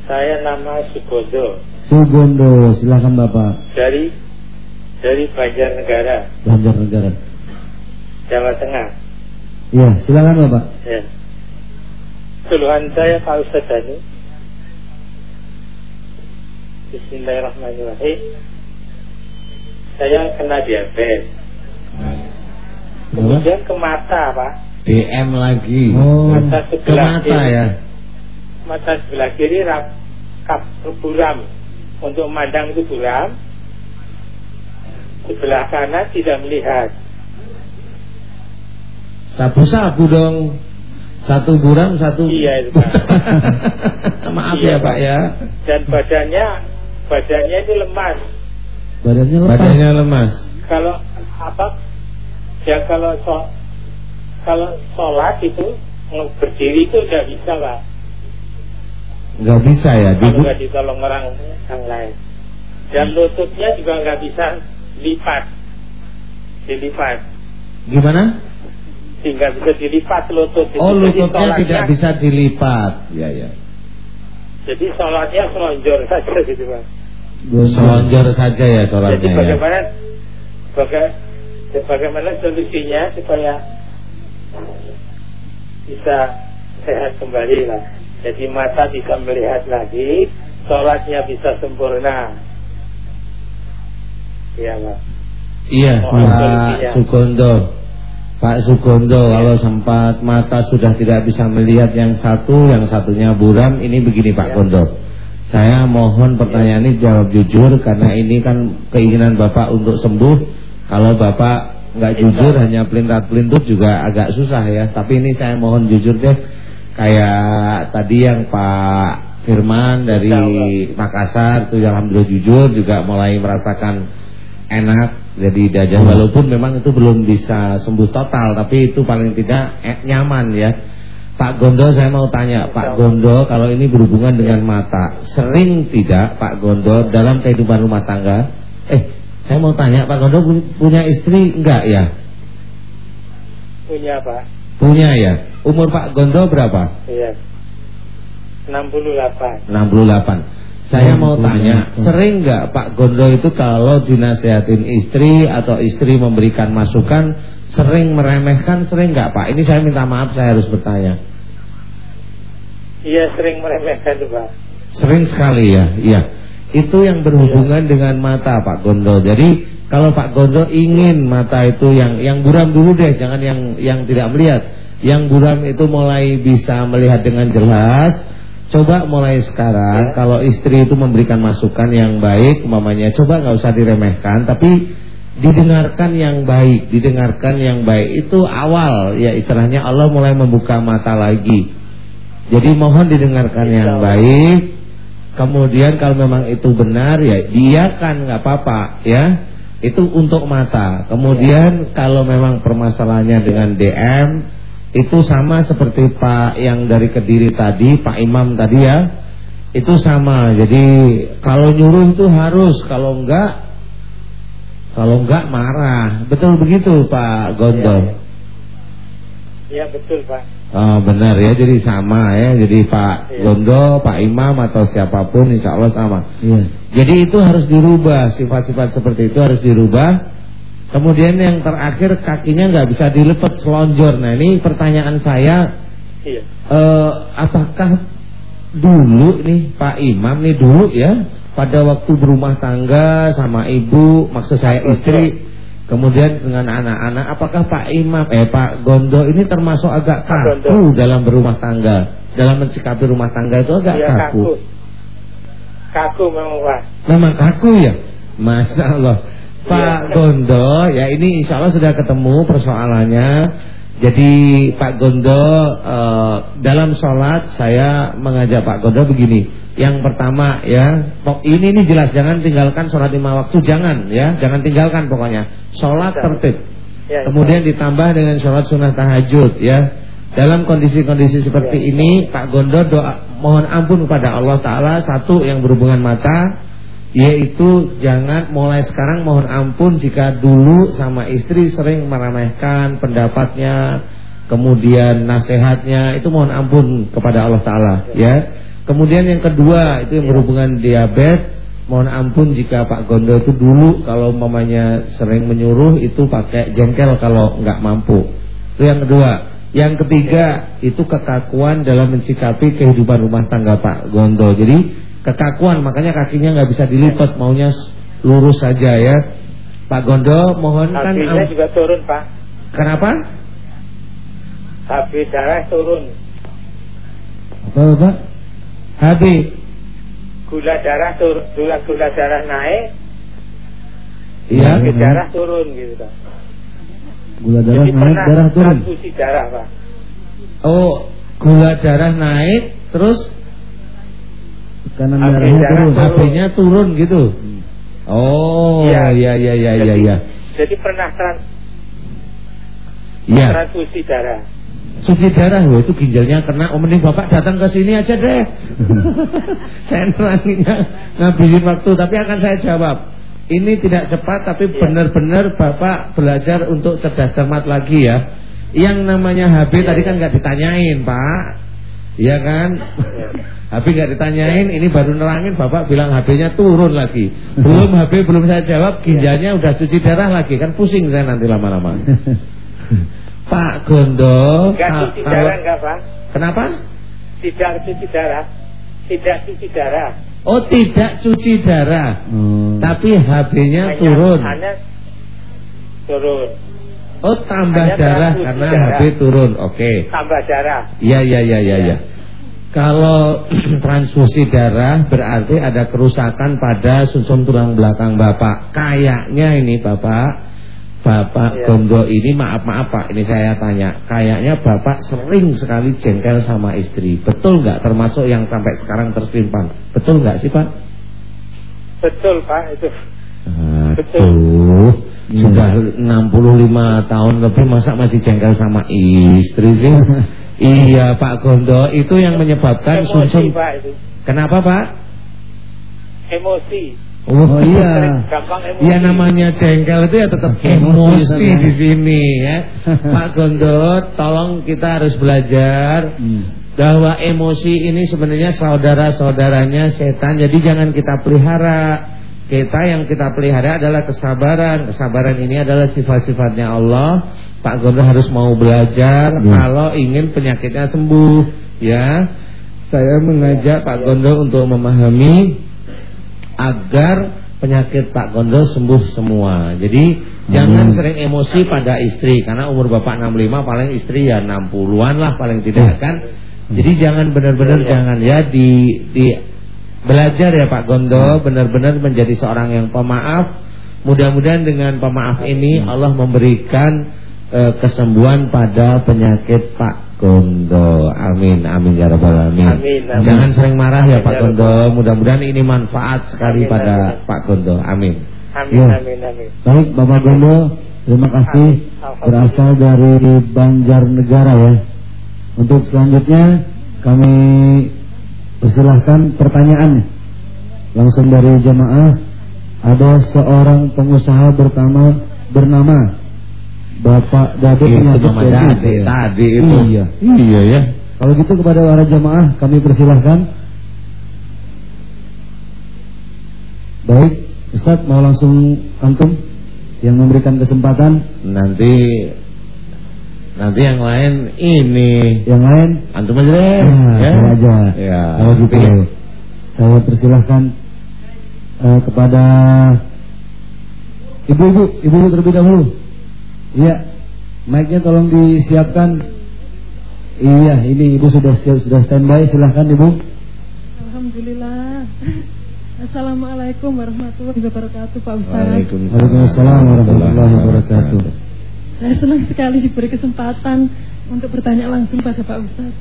Saya nama Sugondo. Sugondo, silakan Bapak. Dari dari Banjarnegara. Banjarnegara. Jawa Tengah. Iya, silakan Bapak. Ya. Keluhan saya Pak Ustaz Dani. Bismillahirrahmanirrahim. Saya kena diabetes. Kemudian ke mata, Pak. DM lagi. Oh, mata ke mata kiri, ya. Mata sebelah kiri kap buram. Untuk memandang itu buram. Sebelah kanan tidak melihat. Sapu-sapu dong. Satu buram, satu Iya itu Pak. Maaf iya, ya Pak ya. Dan badannya badannya itu lemas. Badannya lemas. Badannya lemas. Kalau apa? Ya kalau so, kalau sholat itu berdiri itu nggak bisa Pak. Nggak bisa ya. Kalau nggak ditolong orang yang lain. Dan lututnya juga nggak bisa lipat, dilipat. Gimana? sehingga bisa dilipat lutut itu. Oh lututnya tidak bisa dilipat. Ya ya. Jadi sholatnya selonjor saja gitu pak. Selonjor saja ya sholatnya. Jadi bagaimana ya. baga, bagaimana solusinya supaya bisa sehat kembali lah. Jadi mata bisa melihat lagi, sholatnya bisa sempurna. Iya pak. Iya Pak Sukondo. Pak Sugondo kalau sempat mata sudah tidak bisa melihat yang satu, yang satunya buram, ini begini Pak ya. Saya mohon pertanyaan ini jawab jujur karena ini kan keinginan Bapak untuk sembuh. Kalau Bapak nggak jujur hanya pelintat-pelintut juga agak susah ya. Tapi ini saya mohon jujur deh. Kayak tadi yang Pak Firman dari Makassar itu alhamdulillah jujur juga mulai merasakan enak jadi dajah walaupun memang itu belum bisa sembuh total tapi itu paling tidak eh, nyaman ya Pak Gondo saya mau tanya Pak Gondo kalau ini berhubungan dengan mata sering tidak Pak Gondo dalam kehidupan rumah tangga? Eh saya mau tanya Pak Gondo punya istri enggak ya? Punya Pak. Punya ya? Umur Pak Gondo berapa? Iya. 68 68 saya mau tanya, sering nggak Pak Gondo itu kalau dinasehatin istri atau istri memberikan masukan, sering meremehkan, sering nggak Pak? Ini saya minta maaf, saya harus bertanya. Iya, sering meremehkan tuh Pak. Sering sekali ya, iya. Itu yang berhubungan iya. dengan mata Pak Gondo. Jadi kalau Pak Gondo ingin mata itu yang yang buram dulu deh, jangan yang yang tidak melihat. Yang buram itu mulai bisa melihat dengan jelas Coba mulai sekarang ya. kalau istri itu memberikan masukan yang baik, umpamanya coba nggak usah diremehkan, tapi didengarkan yang baik, didengarkan yang baik itu awal ya istilahnya Allah mulai membuka mata lagi. Jadi mohon didengarkan yang baik. Kemudian kalau memang itu benar ya dia kan nggak apa-apa ya. Itu untuk mata. Kemudian kalau memang permasalahannya dengan DM itu sama seperti Pak yang dari Kediri tadi, Pak Imam tadi ya. Itu sama. Jadi kalau nyuruh itu harus, kalau enggak kalau enggak marah. Betul begitu Pak Gondol? Iya ya, betul Pak. Oh benar ya, jadi sama ya, jadi Pak Iya. Gondo, Pak Imam atau siapa pun insya Allah sama. Iya. Jadi itu harus dirubah, sifat-sifat seperti itu harus dirubah. Kemudian yang terakhir kakinya nggak bisa dilepet selonjor. Nah ini pertanyaan saya, Iya. eh, apakah dulu nih Pak Imam nih dulu ya, pada waktu berumah tangga sama ibu, maksud saya istri, kemudian dengan anak-anak, apakah Pak Imam, eh Pak Gondo ini termasuk agak kaku dalam berumah tangga, dalam mensikapi rumah tangga itu agak Iya kaku. kaku. Memang Pak. Memang kaku ya? Masya Allah Pak Iya. Gondo Ya ini insya Allah sudah ketemu persoalannya Jadi Pak Gondo eh, Dalam sholat Saya mengajak Pak Gondo begini Yang pertama ya Ini ini jelas Jangan tinggalkan sholat lima waktu Jangan ya Jangan tinggalkan pokoknya Sholat tertib Ya, Kemudian ditambah dengan sholat sunnah tahajud ya. Dalam kondisi-kondisi seperti Ya. ini Pak Gondo doa mohon ampun kepada Allah Ta'ala Satu yang berhubungan mata Yaitu jangan mulai sekarang mohon ampun Jika dulu sama istri sering meremehkan pendapatnya Kemudian nasihatnya Itu mohon ampun kepada Allah Ta'ala ya. Kemudian yang kedua Itu yang berhubungan diabetes Mohon ampun jika Pak Gondo itu dulu Kalau mamanya sering menyuruh Itu pakai jengkel kalau nggak mampu. Itu yang kedua. Yang ketiga Itu kekakuan dalam mensikapi kehidupan rumah tangga Pak Gondo. Jadi kekakuan makanya kakinya nggak bisa dilipat Maunya lurus saja ya Pak Gondo mohon kan juga turun Pak. Kenapa? Habis darah turun. Apa Bapak? Habib Gula darah turun. Gula gula darah naik. Iya Habis darah turun gitu Pak. Gula darah Jadi naik, darah turun. transfusi darah Pak. Oh gula darah naik Terus Tekanan darahnya darah turun. HP-nya turun gitu Oh Iya. iya iya iya iya Jadi- ya. Jadi pernah trans Iya. transfusi darah. Cuci darah loh itu ginjalnya kena. Oh mending bapak datang ke sini aja deh. saya neranginya ngabisin waktu tapi akan saya jawab. Ini tidak cepat tapi Iya. benar-benar bapak belajar untuk cerdas cermat lagi ya. Yang namanya HB tadi kan nggak ditanyain pak. Iya kan? HB nggak ditanyain, ini baru nerangin bapak bilang HB-nya turun lagi. Belum HB belum saya jawab, ginjalnya udah cuci darah lagi kan pusing saya nanti lama-lama. Pak Gondo, Enggak cuci darah enggak Pak? kenapa? Tidak cuci darah. Tidak cuci darah. Oh tidak cuci darah, Hmm. tapi HB-nya Hanya- turun. Hanya turun. Oh tambah hanya darah karena darah. HB turun. Oke. Tambah darah. Iya iya iya iya. Ya. Kalau transfusi darah berarti ada kerusakan pada susun tulang belakang bapak. Kayaknya ini bapak, bapak Iya. Gondo ini maaf maaf pak, ini saya tanya. Kayaknya bapak sering sekali jengkel sama istri. Betul nggak? Termasuk yang sampai sekarang tersimpan. Betul nggak sih pak? Betul Pak itu. Aduh, sudah 65 tahun lebih masa masih jengkel sama istri sih? iya Pak Gondo, itu yang menyebabkan Emosi. Pak itu. Kenapa Pak? Emosi. Oh iya. Ya namanya jengkel itu ya tetap Emosi, emosi ya. di sini ya. Pak Gondo, tolong kita harus belajar Hmm. bahwa emosi ini sebenarnya saudara-saudaranya setan. Jadi jangan kita pelihara. Kita yang kita pelihara adalah kesabaran. Kesabaran ini adalah sifat-sifatnya Allah. Pak Gondo harus mau belajar Ya. kalau ingin penyakitnya sembuh, ya. Saya mengajak Pak Gondo untuk memahami agar penyakit Pak Gondo sembuh semua. Jadi jangan sering emosi pada istri karena umur Bapak 65 paling istri ya 60-an lah paling tidak kan. Jadi jangan benar-benar Ya, ya. jangan ya di di belajar ya Pak Gondo benar-benar menjadi seorang yang pemaaf. Mudah-mudahan dengan pemaaf ini Allah memberikan eh, kesembuhan pada penyakit Pak Gondo. Amin amin ya rabbal alamin. Amin, amin. Jangan sering marah ya Pak ya Gondo. Mudah-mudahan ini manfaat sekali Amin, pada amin. Pak Gondo. Amin. Amin, Ya. amin, amin. Baik Bapak Gondo, terima kasih berasal dari Banjarnegara ya. Untuk selanjutnya kami persilahkan pertanyaan langsung dari jemaah. Ada seorang pengusaha pertama bernama Bapak Dade Itu penyakit Mama kayak Dade gitu ya? tadi itu. Iya. Iya ya. Kalau gitu kepada para jamaah kami persilahkan. Baik, Ustaz mau langsung antum yang memberikan kesempatan. Nanti nanti yang lain ini Yang lain antum aja deh. Ya, saya aja. Ya. Kalau gitu, Pilih. saya persilahkan eh, kepada ibu-ibu, ibu-ibu terlebih dahulu. Iya, mic-nya tolong disiapkan. Iya, ini ibu sudah siap, sudah standby. Silahkan ibu. Alhamdulillah. Assalamualaikum warahmatullahi wabarakatuh Pak Ustaz. Waalaikumsalam warahmatullahi wabarakatuh. Saya senang sekali diberi kesempatan untuk bertanya langsung pada Pak Ustaz.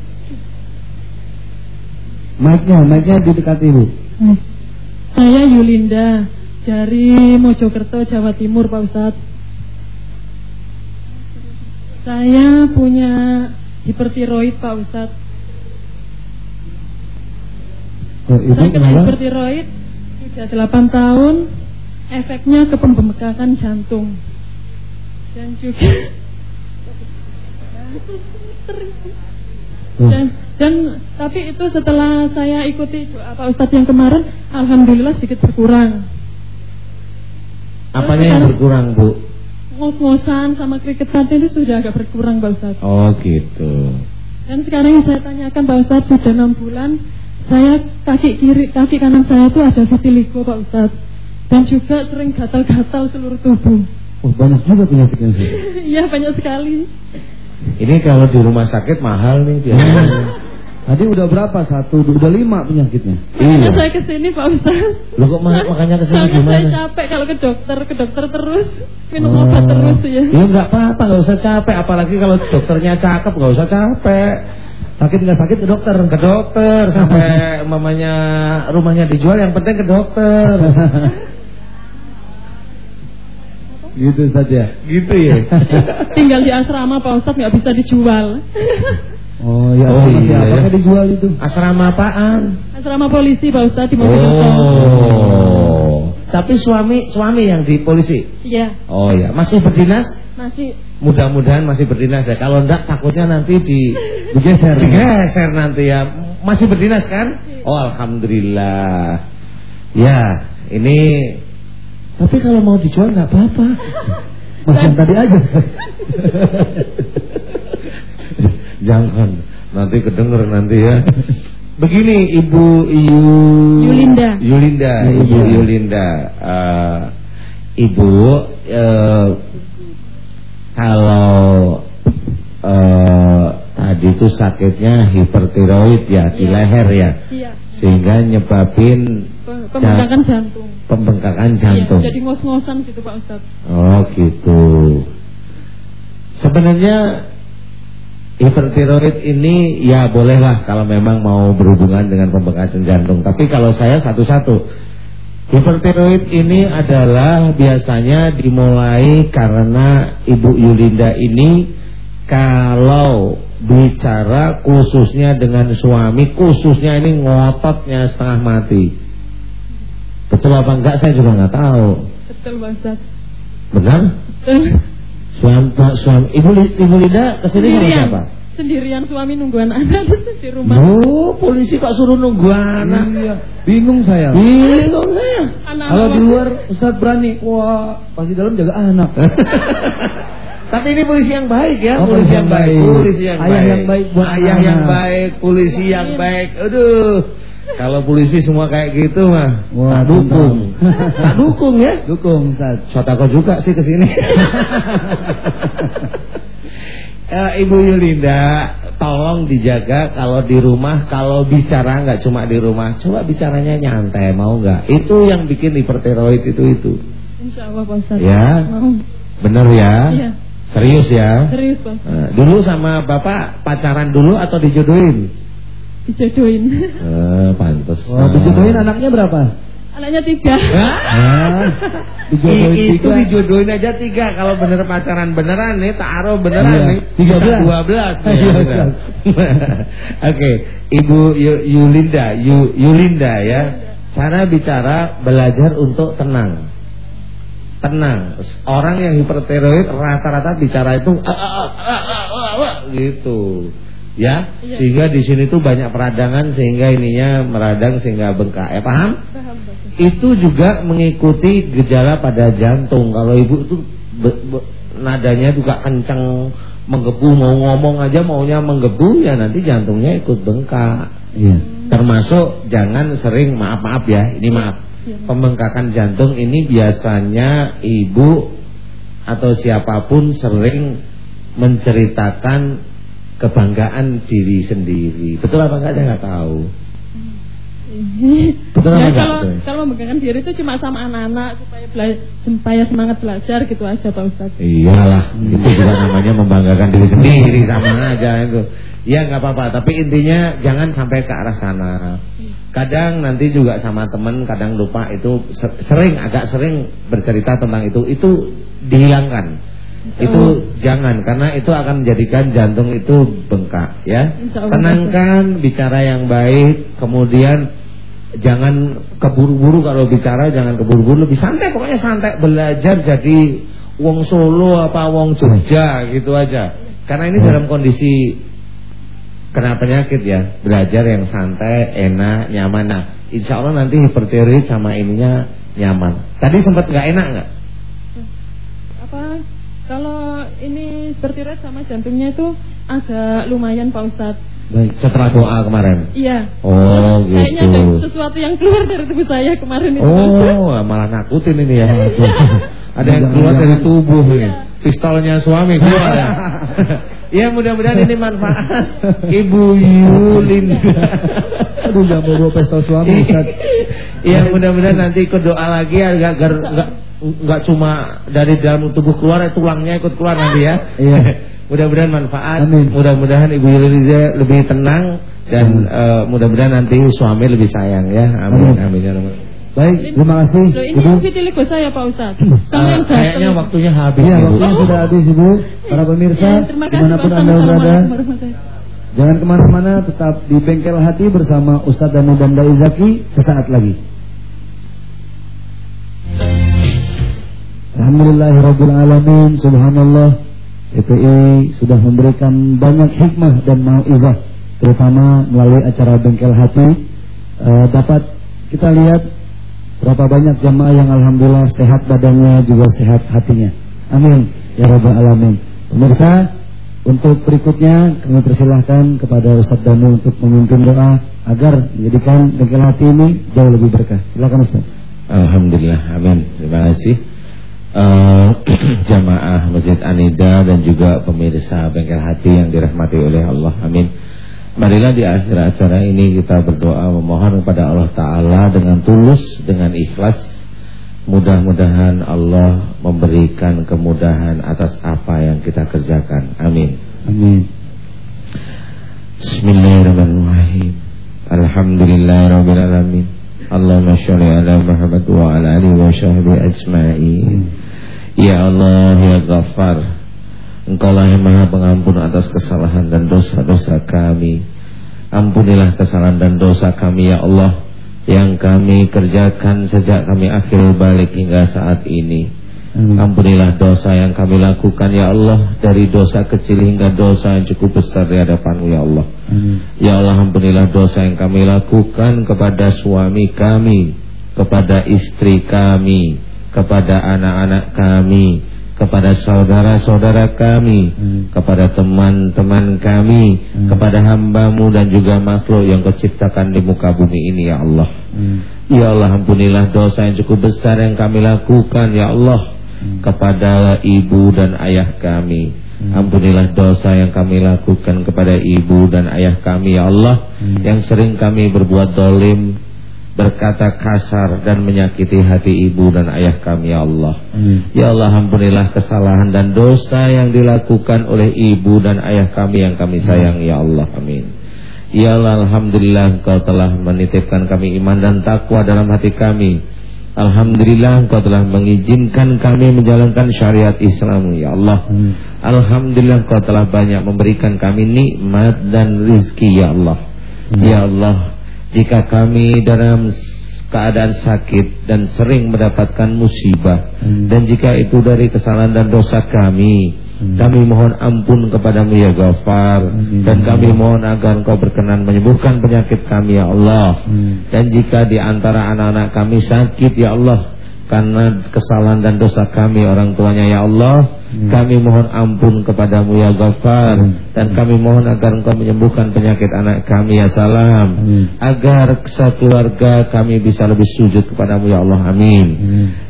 Mic-nya, mic-nya di dekat ibu. Saya Yulinda dari Mojokerto, Jawa Timur Pak Ustaz. Saya punya hipertiroid Pak Ustaz. Oh, ibu Saya kena hipertiroid sudah 8 tahun. Efeknya ke pembekakan jantung. Dan juga Tuh. dan, dan tapi itu setelah saya ikuti doa Pak Ustadz yang kemarin, alhamdulillah sedikit berkurang. Apanya yang berkurang, Bu? Ngos-ngosan sama kriketan itu sudah agak berkurang Pak Ustadz. Oh, gitu. Dan sekarang yang saya tanyakan Pak Ustadz sudah enam bulan, saya kaki kiri, kaki kanan saya itu ada vitiligo Pak Ustadz. Dan juga sering gatal-gatal seluruh tubuh. Oh, banyak juga penyakitnya sih. Iya banyak sekali. Ini kalau di rumah sakit mahal nih biasanya. Tadi udah berapa? Satu, udah lima penyakitnya. Makanya saya ke sini Pak Ustadz. Loh kok ma- makanya ke sini Soalnya saya gimana? capek kalau ke dokter, ke dokter terus minum Oh. obat terus ya. Ya nggak apa-apa, nggak usah capek. Apalagi kalau dokternya cakep, nggak usah capek. Sakit nggak sakit ke dokter. Ke dokter sampai mamanya rumahnya dijual, yang penting ke dokter. Gitu saja. gitu ya. Tinggal di asrama Pak Ustadz nggak bisa dijual. Oh ya, Oh, apa iya, siapa ya. yang dijual itu? Asrama apaan? Asrama polisi Pak Ustadz di Mojokerto. Oh. Tapi suami suami yang di polisi. Iya, Oh ya, masih berdinas? masih Mudah-mudahan masih berdinas ya. Kalau enggak takutnya nanti di Digeser. digeser nanti ya. Masih berdinas kan? Oh alhamdulillah. Ya, ini tapi kalau mau dijual nggak apa-apa. Mas yang tadi aja. Jangan nanti kedenger nanti ya. Begini Ibu Iyu Yulinda. Yulinda, Ibu. Yulinda. Eh, Ibu eh, kalau eh, tadi itu sakitnya hipertiroid ya di Iya. leher ya. iya Sehingga nyebabin pe- pembengkakan jantung. pembengkakan Iya, jantung. jadi ngos-ngosan gitu Pak Ustadz. Oh gitu. Sebenarnya hipertiroid ini ya bolehlah kalau memang mau berhubungan dengan pembengkakan jantung. Tapi kalau saya satu-satu, hipertiroid ini adalah biasanya dimulai karena Ibu Yulinda ini kalau bicara khususnya dengan suami, khususnya ini ngototnya setengah mati. Betul apa enggak saya juga nggak tahu. Betul Ustadz. Benar? Betul. Suami, suami Ibu, Ibu Linda ke sini sama Sendirian. siapa? Sendirian suami nungguan anak di rumah. Oh, polisi kok suruh nunggu anak? Iya, bingung saya. Bingung saya. Anak Kalau di luar Ustadz berani, wah pasti dalam jaga anak. Tapi ini polisi yang baik ya, Oh, polisi yang baik, polisi yang Ayah baik. yang baik buat Ayah anak. yang baik, polisi yang baik. Aduh. Kalau polisi semua kayak gitu mah, Wah, tak dukung. tak dukung ya. Dukung Ustadz. Sotako juga sih ke sini. Eh, Ibu Yulinda, tolong dijaga kalau di rumah, kalau bicara nggak cuma di rumah, coba bicaranya nyantai, mau nggak? Itu yang bikin hipertiroid itu itu. Insya Allah Pak Ustadz. Ya. Mau. Bener ya? Iya. Serius ya? Serius Pak. Eh, dulu sama bapak pacaran dulu atau dijodohin? Dijodohin. Eh, pantes. Oh, dijodohin anaknya berapa? Anaknya tiga. Ah, dijodohin itu tiga. dijodohin aja tiga kalau bener pacaran beneran nih taruh beneran Iya, nih tiga belas. dua belas Iya, betul. Oke Ibu Yu- Yulinda Yu- Yulinda ya cara bicara belajar untuk tenang tenang. Orang yang hipertiroid rata-rata bicara itu "Ah, ah, ah, ah, ah, ah," gitu. Ya, Iya. sehingga di sini tuh banyak peradangan sehingga ininya meradang sehingga bengkak. Ya paham? Itu juga mengikuti gejala pada jantung. Kalau ibu itu be- be- nadanya juga kencang menggebu mau ngomong aja maunya menggebu ya nanti jantungnya ikut bengkak. Iya. Termasuk jangan sering maaf-maaf ya, ini maaf. Pembengkakan jantung ini biasanya ibu atau siapa pun sering menceritakan kebanggaan diri sendiri. Betul apa enggak saya nggak tahu. Betul ya, apa enggak? kalau kalau membanggakan diri itu cuma sama anak-anak supaya supaya semangat belajar gitu aja Pak Ustadz. Iyalah, itu juga namanya membanggakan diri sendiri sama aja itu. Ya nggak apa-apa, tapi intinya jangan sampai ke arah sana. Kadang nanti juga sama teman, kadang lupa itu se- sering agak sering bercerita tentang itu, itu dihilangkan. Itu jangan karena itu akan menjadikan jantung itu bengkak ya. Insya Allah. Tenangkan, bicara yang baik, kemudian jangan keburu-buru kalau bicara jangan keburu-buru. Lebih santai pokoknya santai. Belajar jadi wong Solo apa wong Jogja gitu aja. Karena ini dalam kondisi kena penyakit ya. Belajar yang santai enak nyaman. Nah insya Allah nanti hipertiroid sama ininya nyaman. Tadi sempat nggak enak nggak? Apa? Kalau ini bertiret sama jantungnya itu agak lumayan Pak Ustadz. Baik, setelah doa kemarin Iya. oh Kayaknya ada gitu sesuatu yang keluar dari tubuh saya kemarin itu. Oh, malah nakutin ini ya. Ada yang keluar dari tubuh ini. Pistolnya suami keluar ya. Ya mudah-mudahan ini manfaat Ibu Yulin. Aduh, nggak mau bawa pesta suami Ustaz. Ya mudah-mudahan nanti ikut doa lagi agar agar enggak enggak cuma dari dalam tubuh keluar tulangnya ikut keluar nanti ya. Iya. Mudah-mudahan manfaat. Amin. Mudah-mudahan Ibu Yulin lebih tenang dan eh, mudah-mudahan nanti suami lebih sayang ya. Amin. Amin. Amin ya Rabbal. Baik, terima kasih Loh, ini Ibu. vitiligo saya Pak Ustadz. Sama Eh, yang kayaknya jatuh. waktunya habis Iya, waktunya sudah habis Ibu. Para pemirsa, Ya, kasih di mana pun Pak anda berada, jangan ke mana-mana, tetap di bengkel hati bersama Ustadz Danu dan Dai Zaki sesaat lagi. Alhamdulillahirrabbilalamin Subhanallah PPI sudah memberikan banyak hikmah dan mauizah Terutama melalui acara Bengkel Hati Eh, Dapat kita lihat Berapa banyak jamaah yang Alhamdulillah sehat badannya juga sehat hatinya. Amin Ya Rabbal Alamin. Pemirsa untuk berikutnya kami persilahkan kepada Ustadz Danu untuk memimpin doa Agar menjadikan Bengkel Hati ini jauh lebih berkah. Silakan Ustadz Alhamdulillah, amin. Terima kasih. Eh, jamaah Masjid Anida dan juga pemirsa Bengkel Hati yang dirahmati oleh Allah. Amin. Marilah di akhir acara ini kita berdoa memohon kepada Allah Ta'ala dengan tulus, dengan ikhlas. Mudah-mudahan Allah memberikan kemudahan atas apa yang kita kerjakan. Amin. Amin Bismillahirrahmanirrahim. Alhamdulillahirrahmanirrahim. Allahumma sholli ala Muhammad wa ala alihi wa sahbihi ajma'in. Ya Allah ya Ghaffar. Engkaulah yang Maha Pengampun atas kesalahan dan dosa-dosa kami. Ampunilah kesalahan dan dosa kami ya Allah yang kami kerjakan sejak kami akhir balik hingga saat ini. Amin. Ampunilah dosa yang kami lakukan ya Allah Dari dosa kecil hingga dosa yang cukup besar di hadapanmu ya Allah Amin Ya Allah ampunilah dosa yang kami lakukan kepada suami kami Kepada istri kami Kepada anak-anak kami Kepada saudara-saudara kami Hmm. Kepada teman-teman kami Hmm. Kepada hambamu dan juga makhluk yang kau ciptakan di muka bumi ini ya Allah Amin Ya Allah ampunilah dosa yang cukup besar yang kami lakukan ya Allah Hmm. kepada ibu dan ayah kami. Hmm. Ampunilah dosa yang kami lakukan kepada ibu dan ayah kami ya Allah Hmm. yang sering kami berbuat dolim, berkata kasar dan menyakiti hati ibu dan ayah kami ya Allah. Amin. Ya Allah ampunilah kesalahan dan dosa yang dilakukan oleh ibu dan ayah kami yang kami sayang ya Allah. Amin. Ya Allah Alhamdulillah Engkau telah menitipkan kami iman dan takwa dalam hati kami. Alhamdulillah Engkau telah mengizinkan kami menjalankan syariat Islam ya Allah. Amin. Alhamdulillah Engkau telah banyak memberikan kami nikmat dan rizki ya Allah. Ya Allah Jika kami dalam keadaan sakit dan sering mendapatkan musibah. Hmm. Dan jika itu dari kesalahan dan dosa kami, Hmm. kami mohon ampun kepadamu ya Ghafar Amin. dan kami mohon agar Engkau berkenan menyembuhkan penyakit kami ya Allah. Hmm. Dan jika di antara anak-anak kami sakit ya Allah karena kesalahan dan dosa kami orang tuanya ya Allah, Hmm. Kami mohon ampun kepadamu ya Ghafar Hmm. dan kami mohon agar Engkau menyembuhkan penyakit anak kami ya Salam. Amin. Agar keluarga kami bisa lebih sujud kepadamu ya Allah. Amin.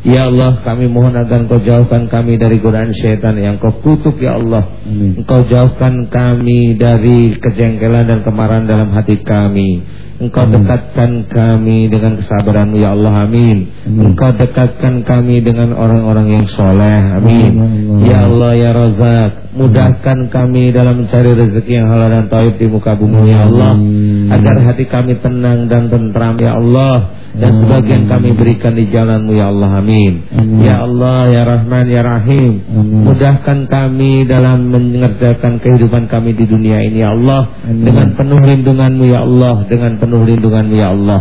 Ya Allah kami mohon agar engkau jauhkan kami dari godaan syaitan yang kau kutuk ya Allah. Engkau jauhkan kami dari kejengkelan dan kemarahan dalam hati kami Engkau dekatkan kami dengan kesabaranmu ya Allah amin Amin. Engkau dekatkan kami dengan orang-orang yang soleh amin Amin. Ya Allah ya Razak Mudahkan kami dalam mencari rezeki yang halal dan taib di muka bumi ya Allah. Agar hati kami tenang dan tentram ya Allah dan sebagian kami berikan di jalanmu ya Allah amin. Ya Allah ya Rahman ya Rahim. Mudahkan kami dalam mengerjakan kehidupan kami di dunia ini ya Allah. Dengan penuh lindunganmu ya Allah Dengan penuh lindunganmu ya Allah.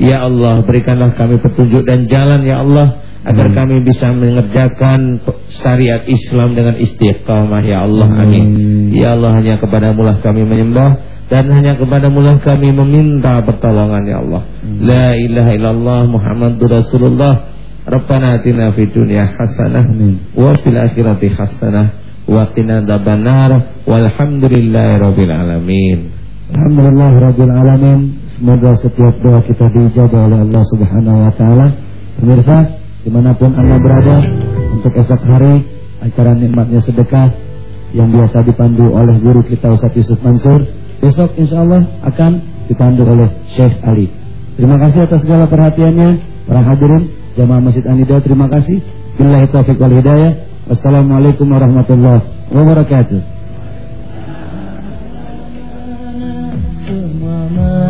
Ya Allah berikanlah kami petunjuk dan jalan ya Allah Agar Amin. kami bisa mengerjakan syariat Islam dengan istiqamah ya Allah amin Amin. Ya Allah hanya kepadamu lah kami menyembah dan hanya kepadamu lah kami meminta pertolongan ya Allah. La ilaha illallah Muhammadur Rasulullah. Rabbana atina fid dunya hasanah Amin. wa fil akhirati hasanah wa qina adzabannar walhamdulillahi rabbil alamin. Alhamdulillah Rabbil Alamin Semoga setiap doa kita dijabah oleh Allah Subhanahu Wa Taala. Pemirsa di mana pun Anda berada untuk esok hari acara nikmatnya sedekah yang biasa dipandu oleh guru kita Ustaz Yusuf Mansur besok insya Allah akan dipandu oleh Syekh Ali. Terima kasih atas segala perhatiannya para hadirin jamaah Masjid Anida terima kasih. Billahi taufiq wal hidayah. Assalamualaikum warahmatullahi wabarakatuh. Semua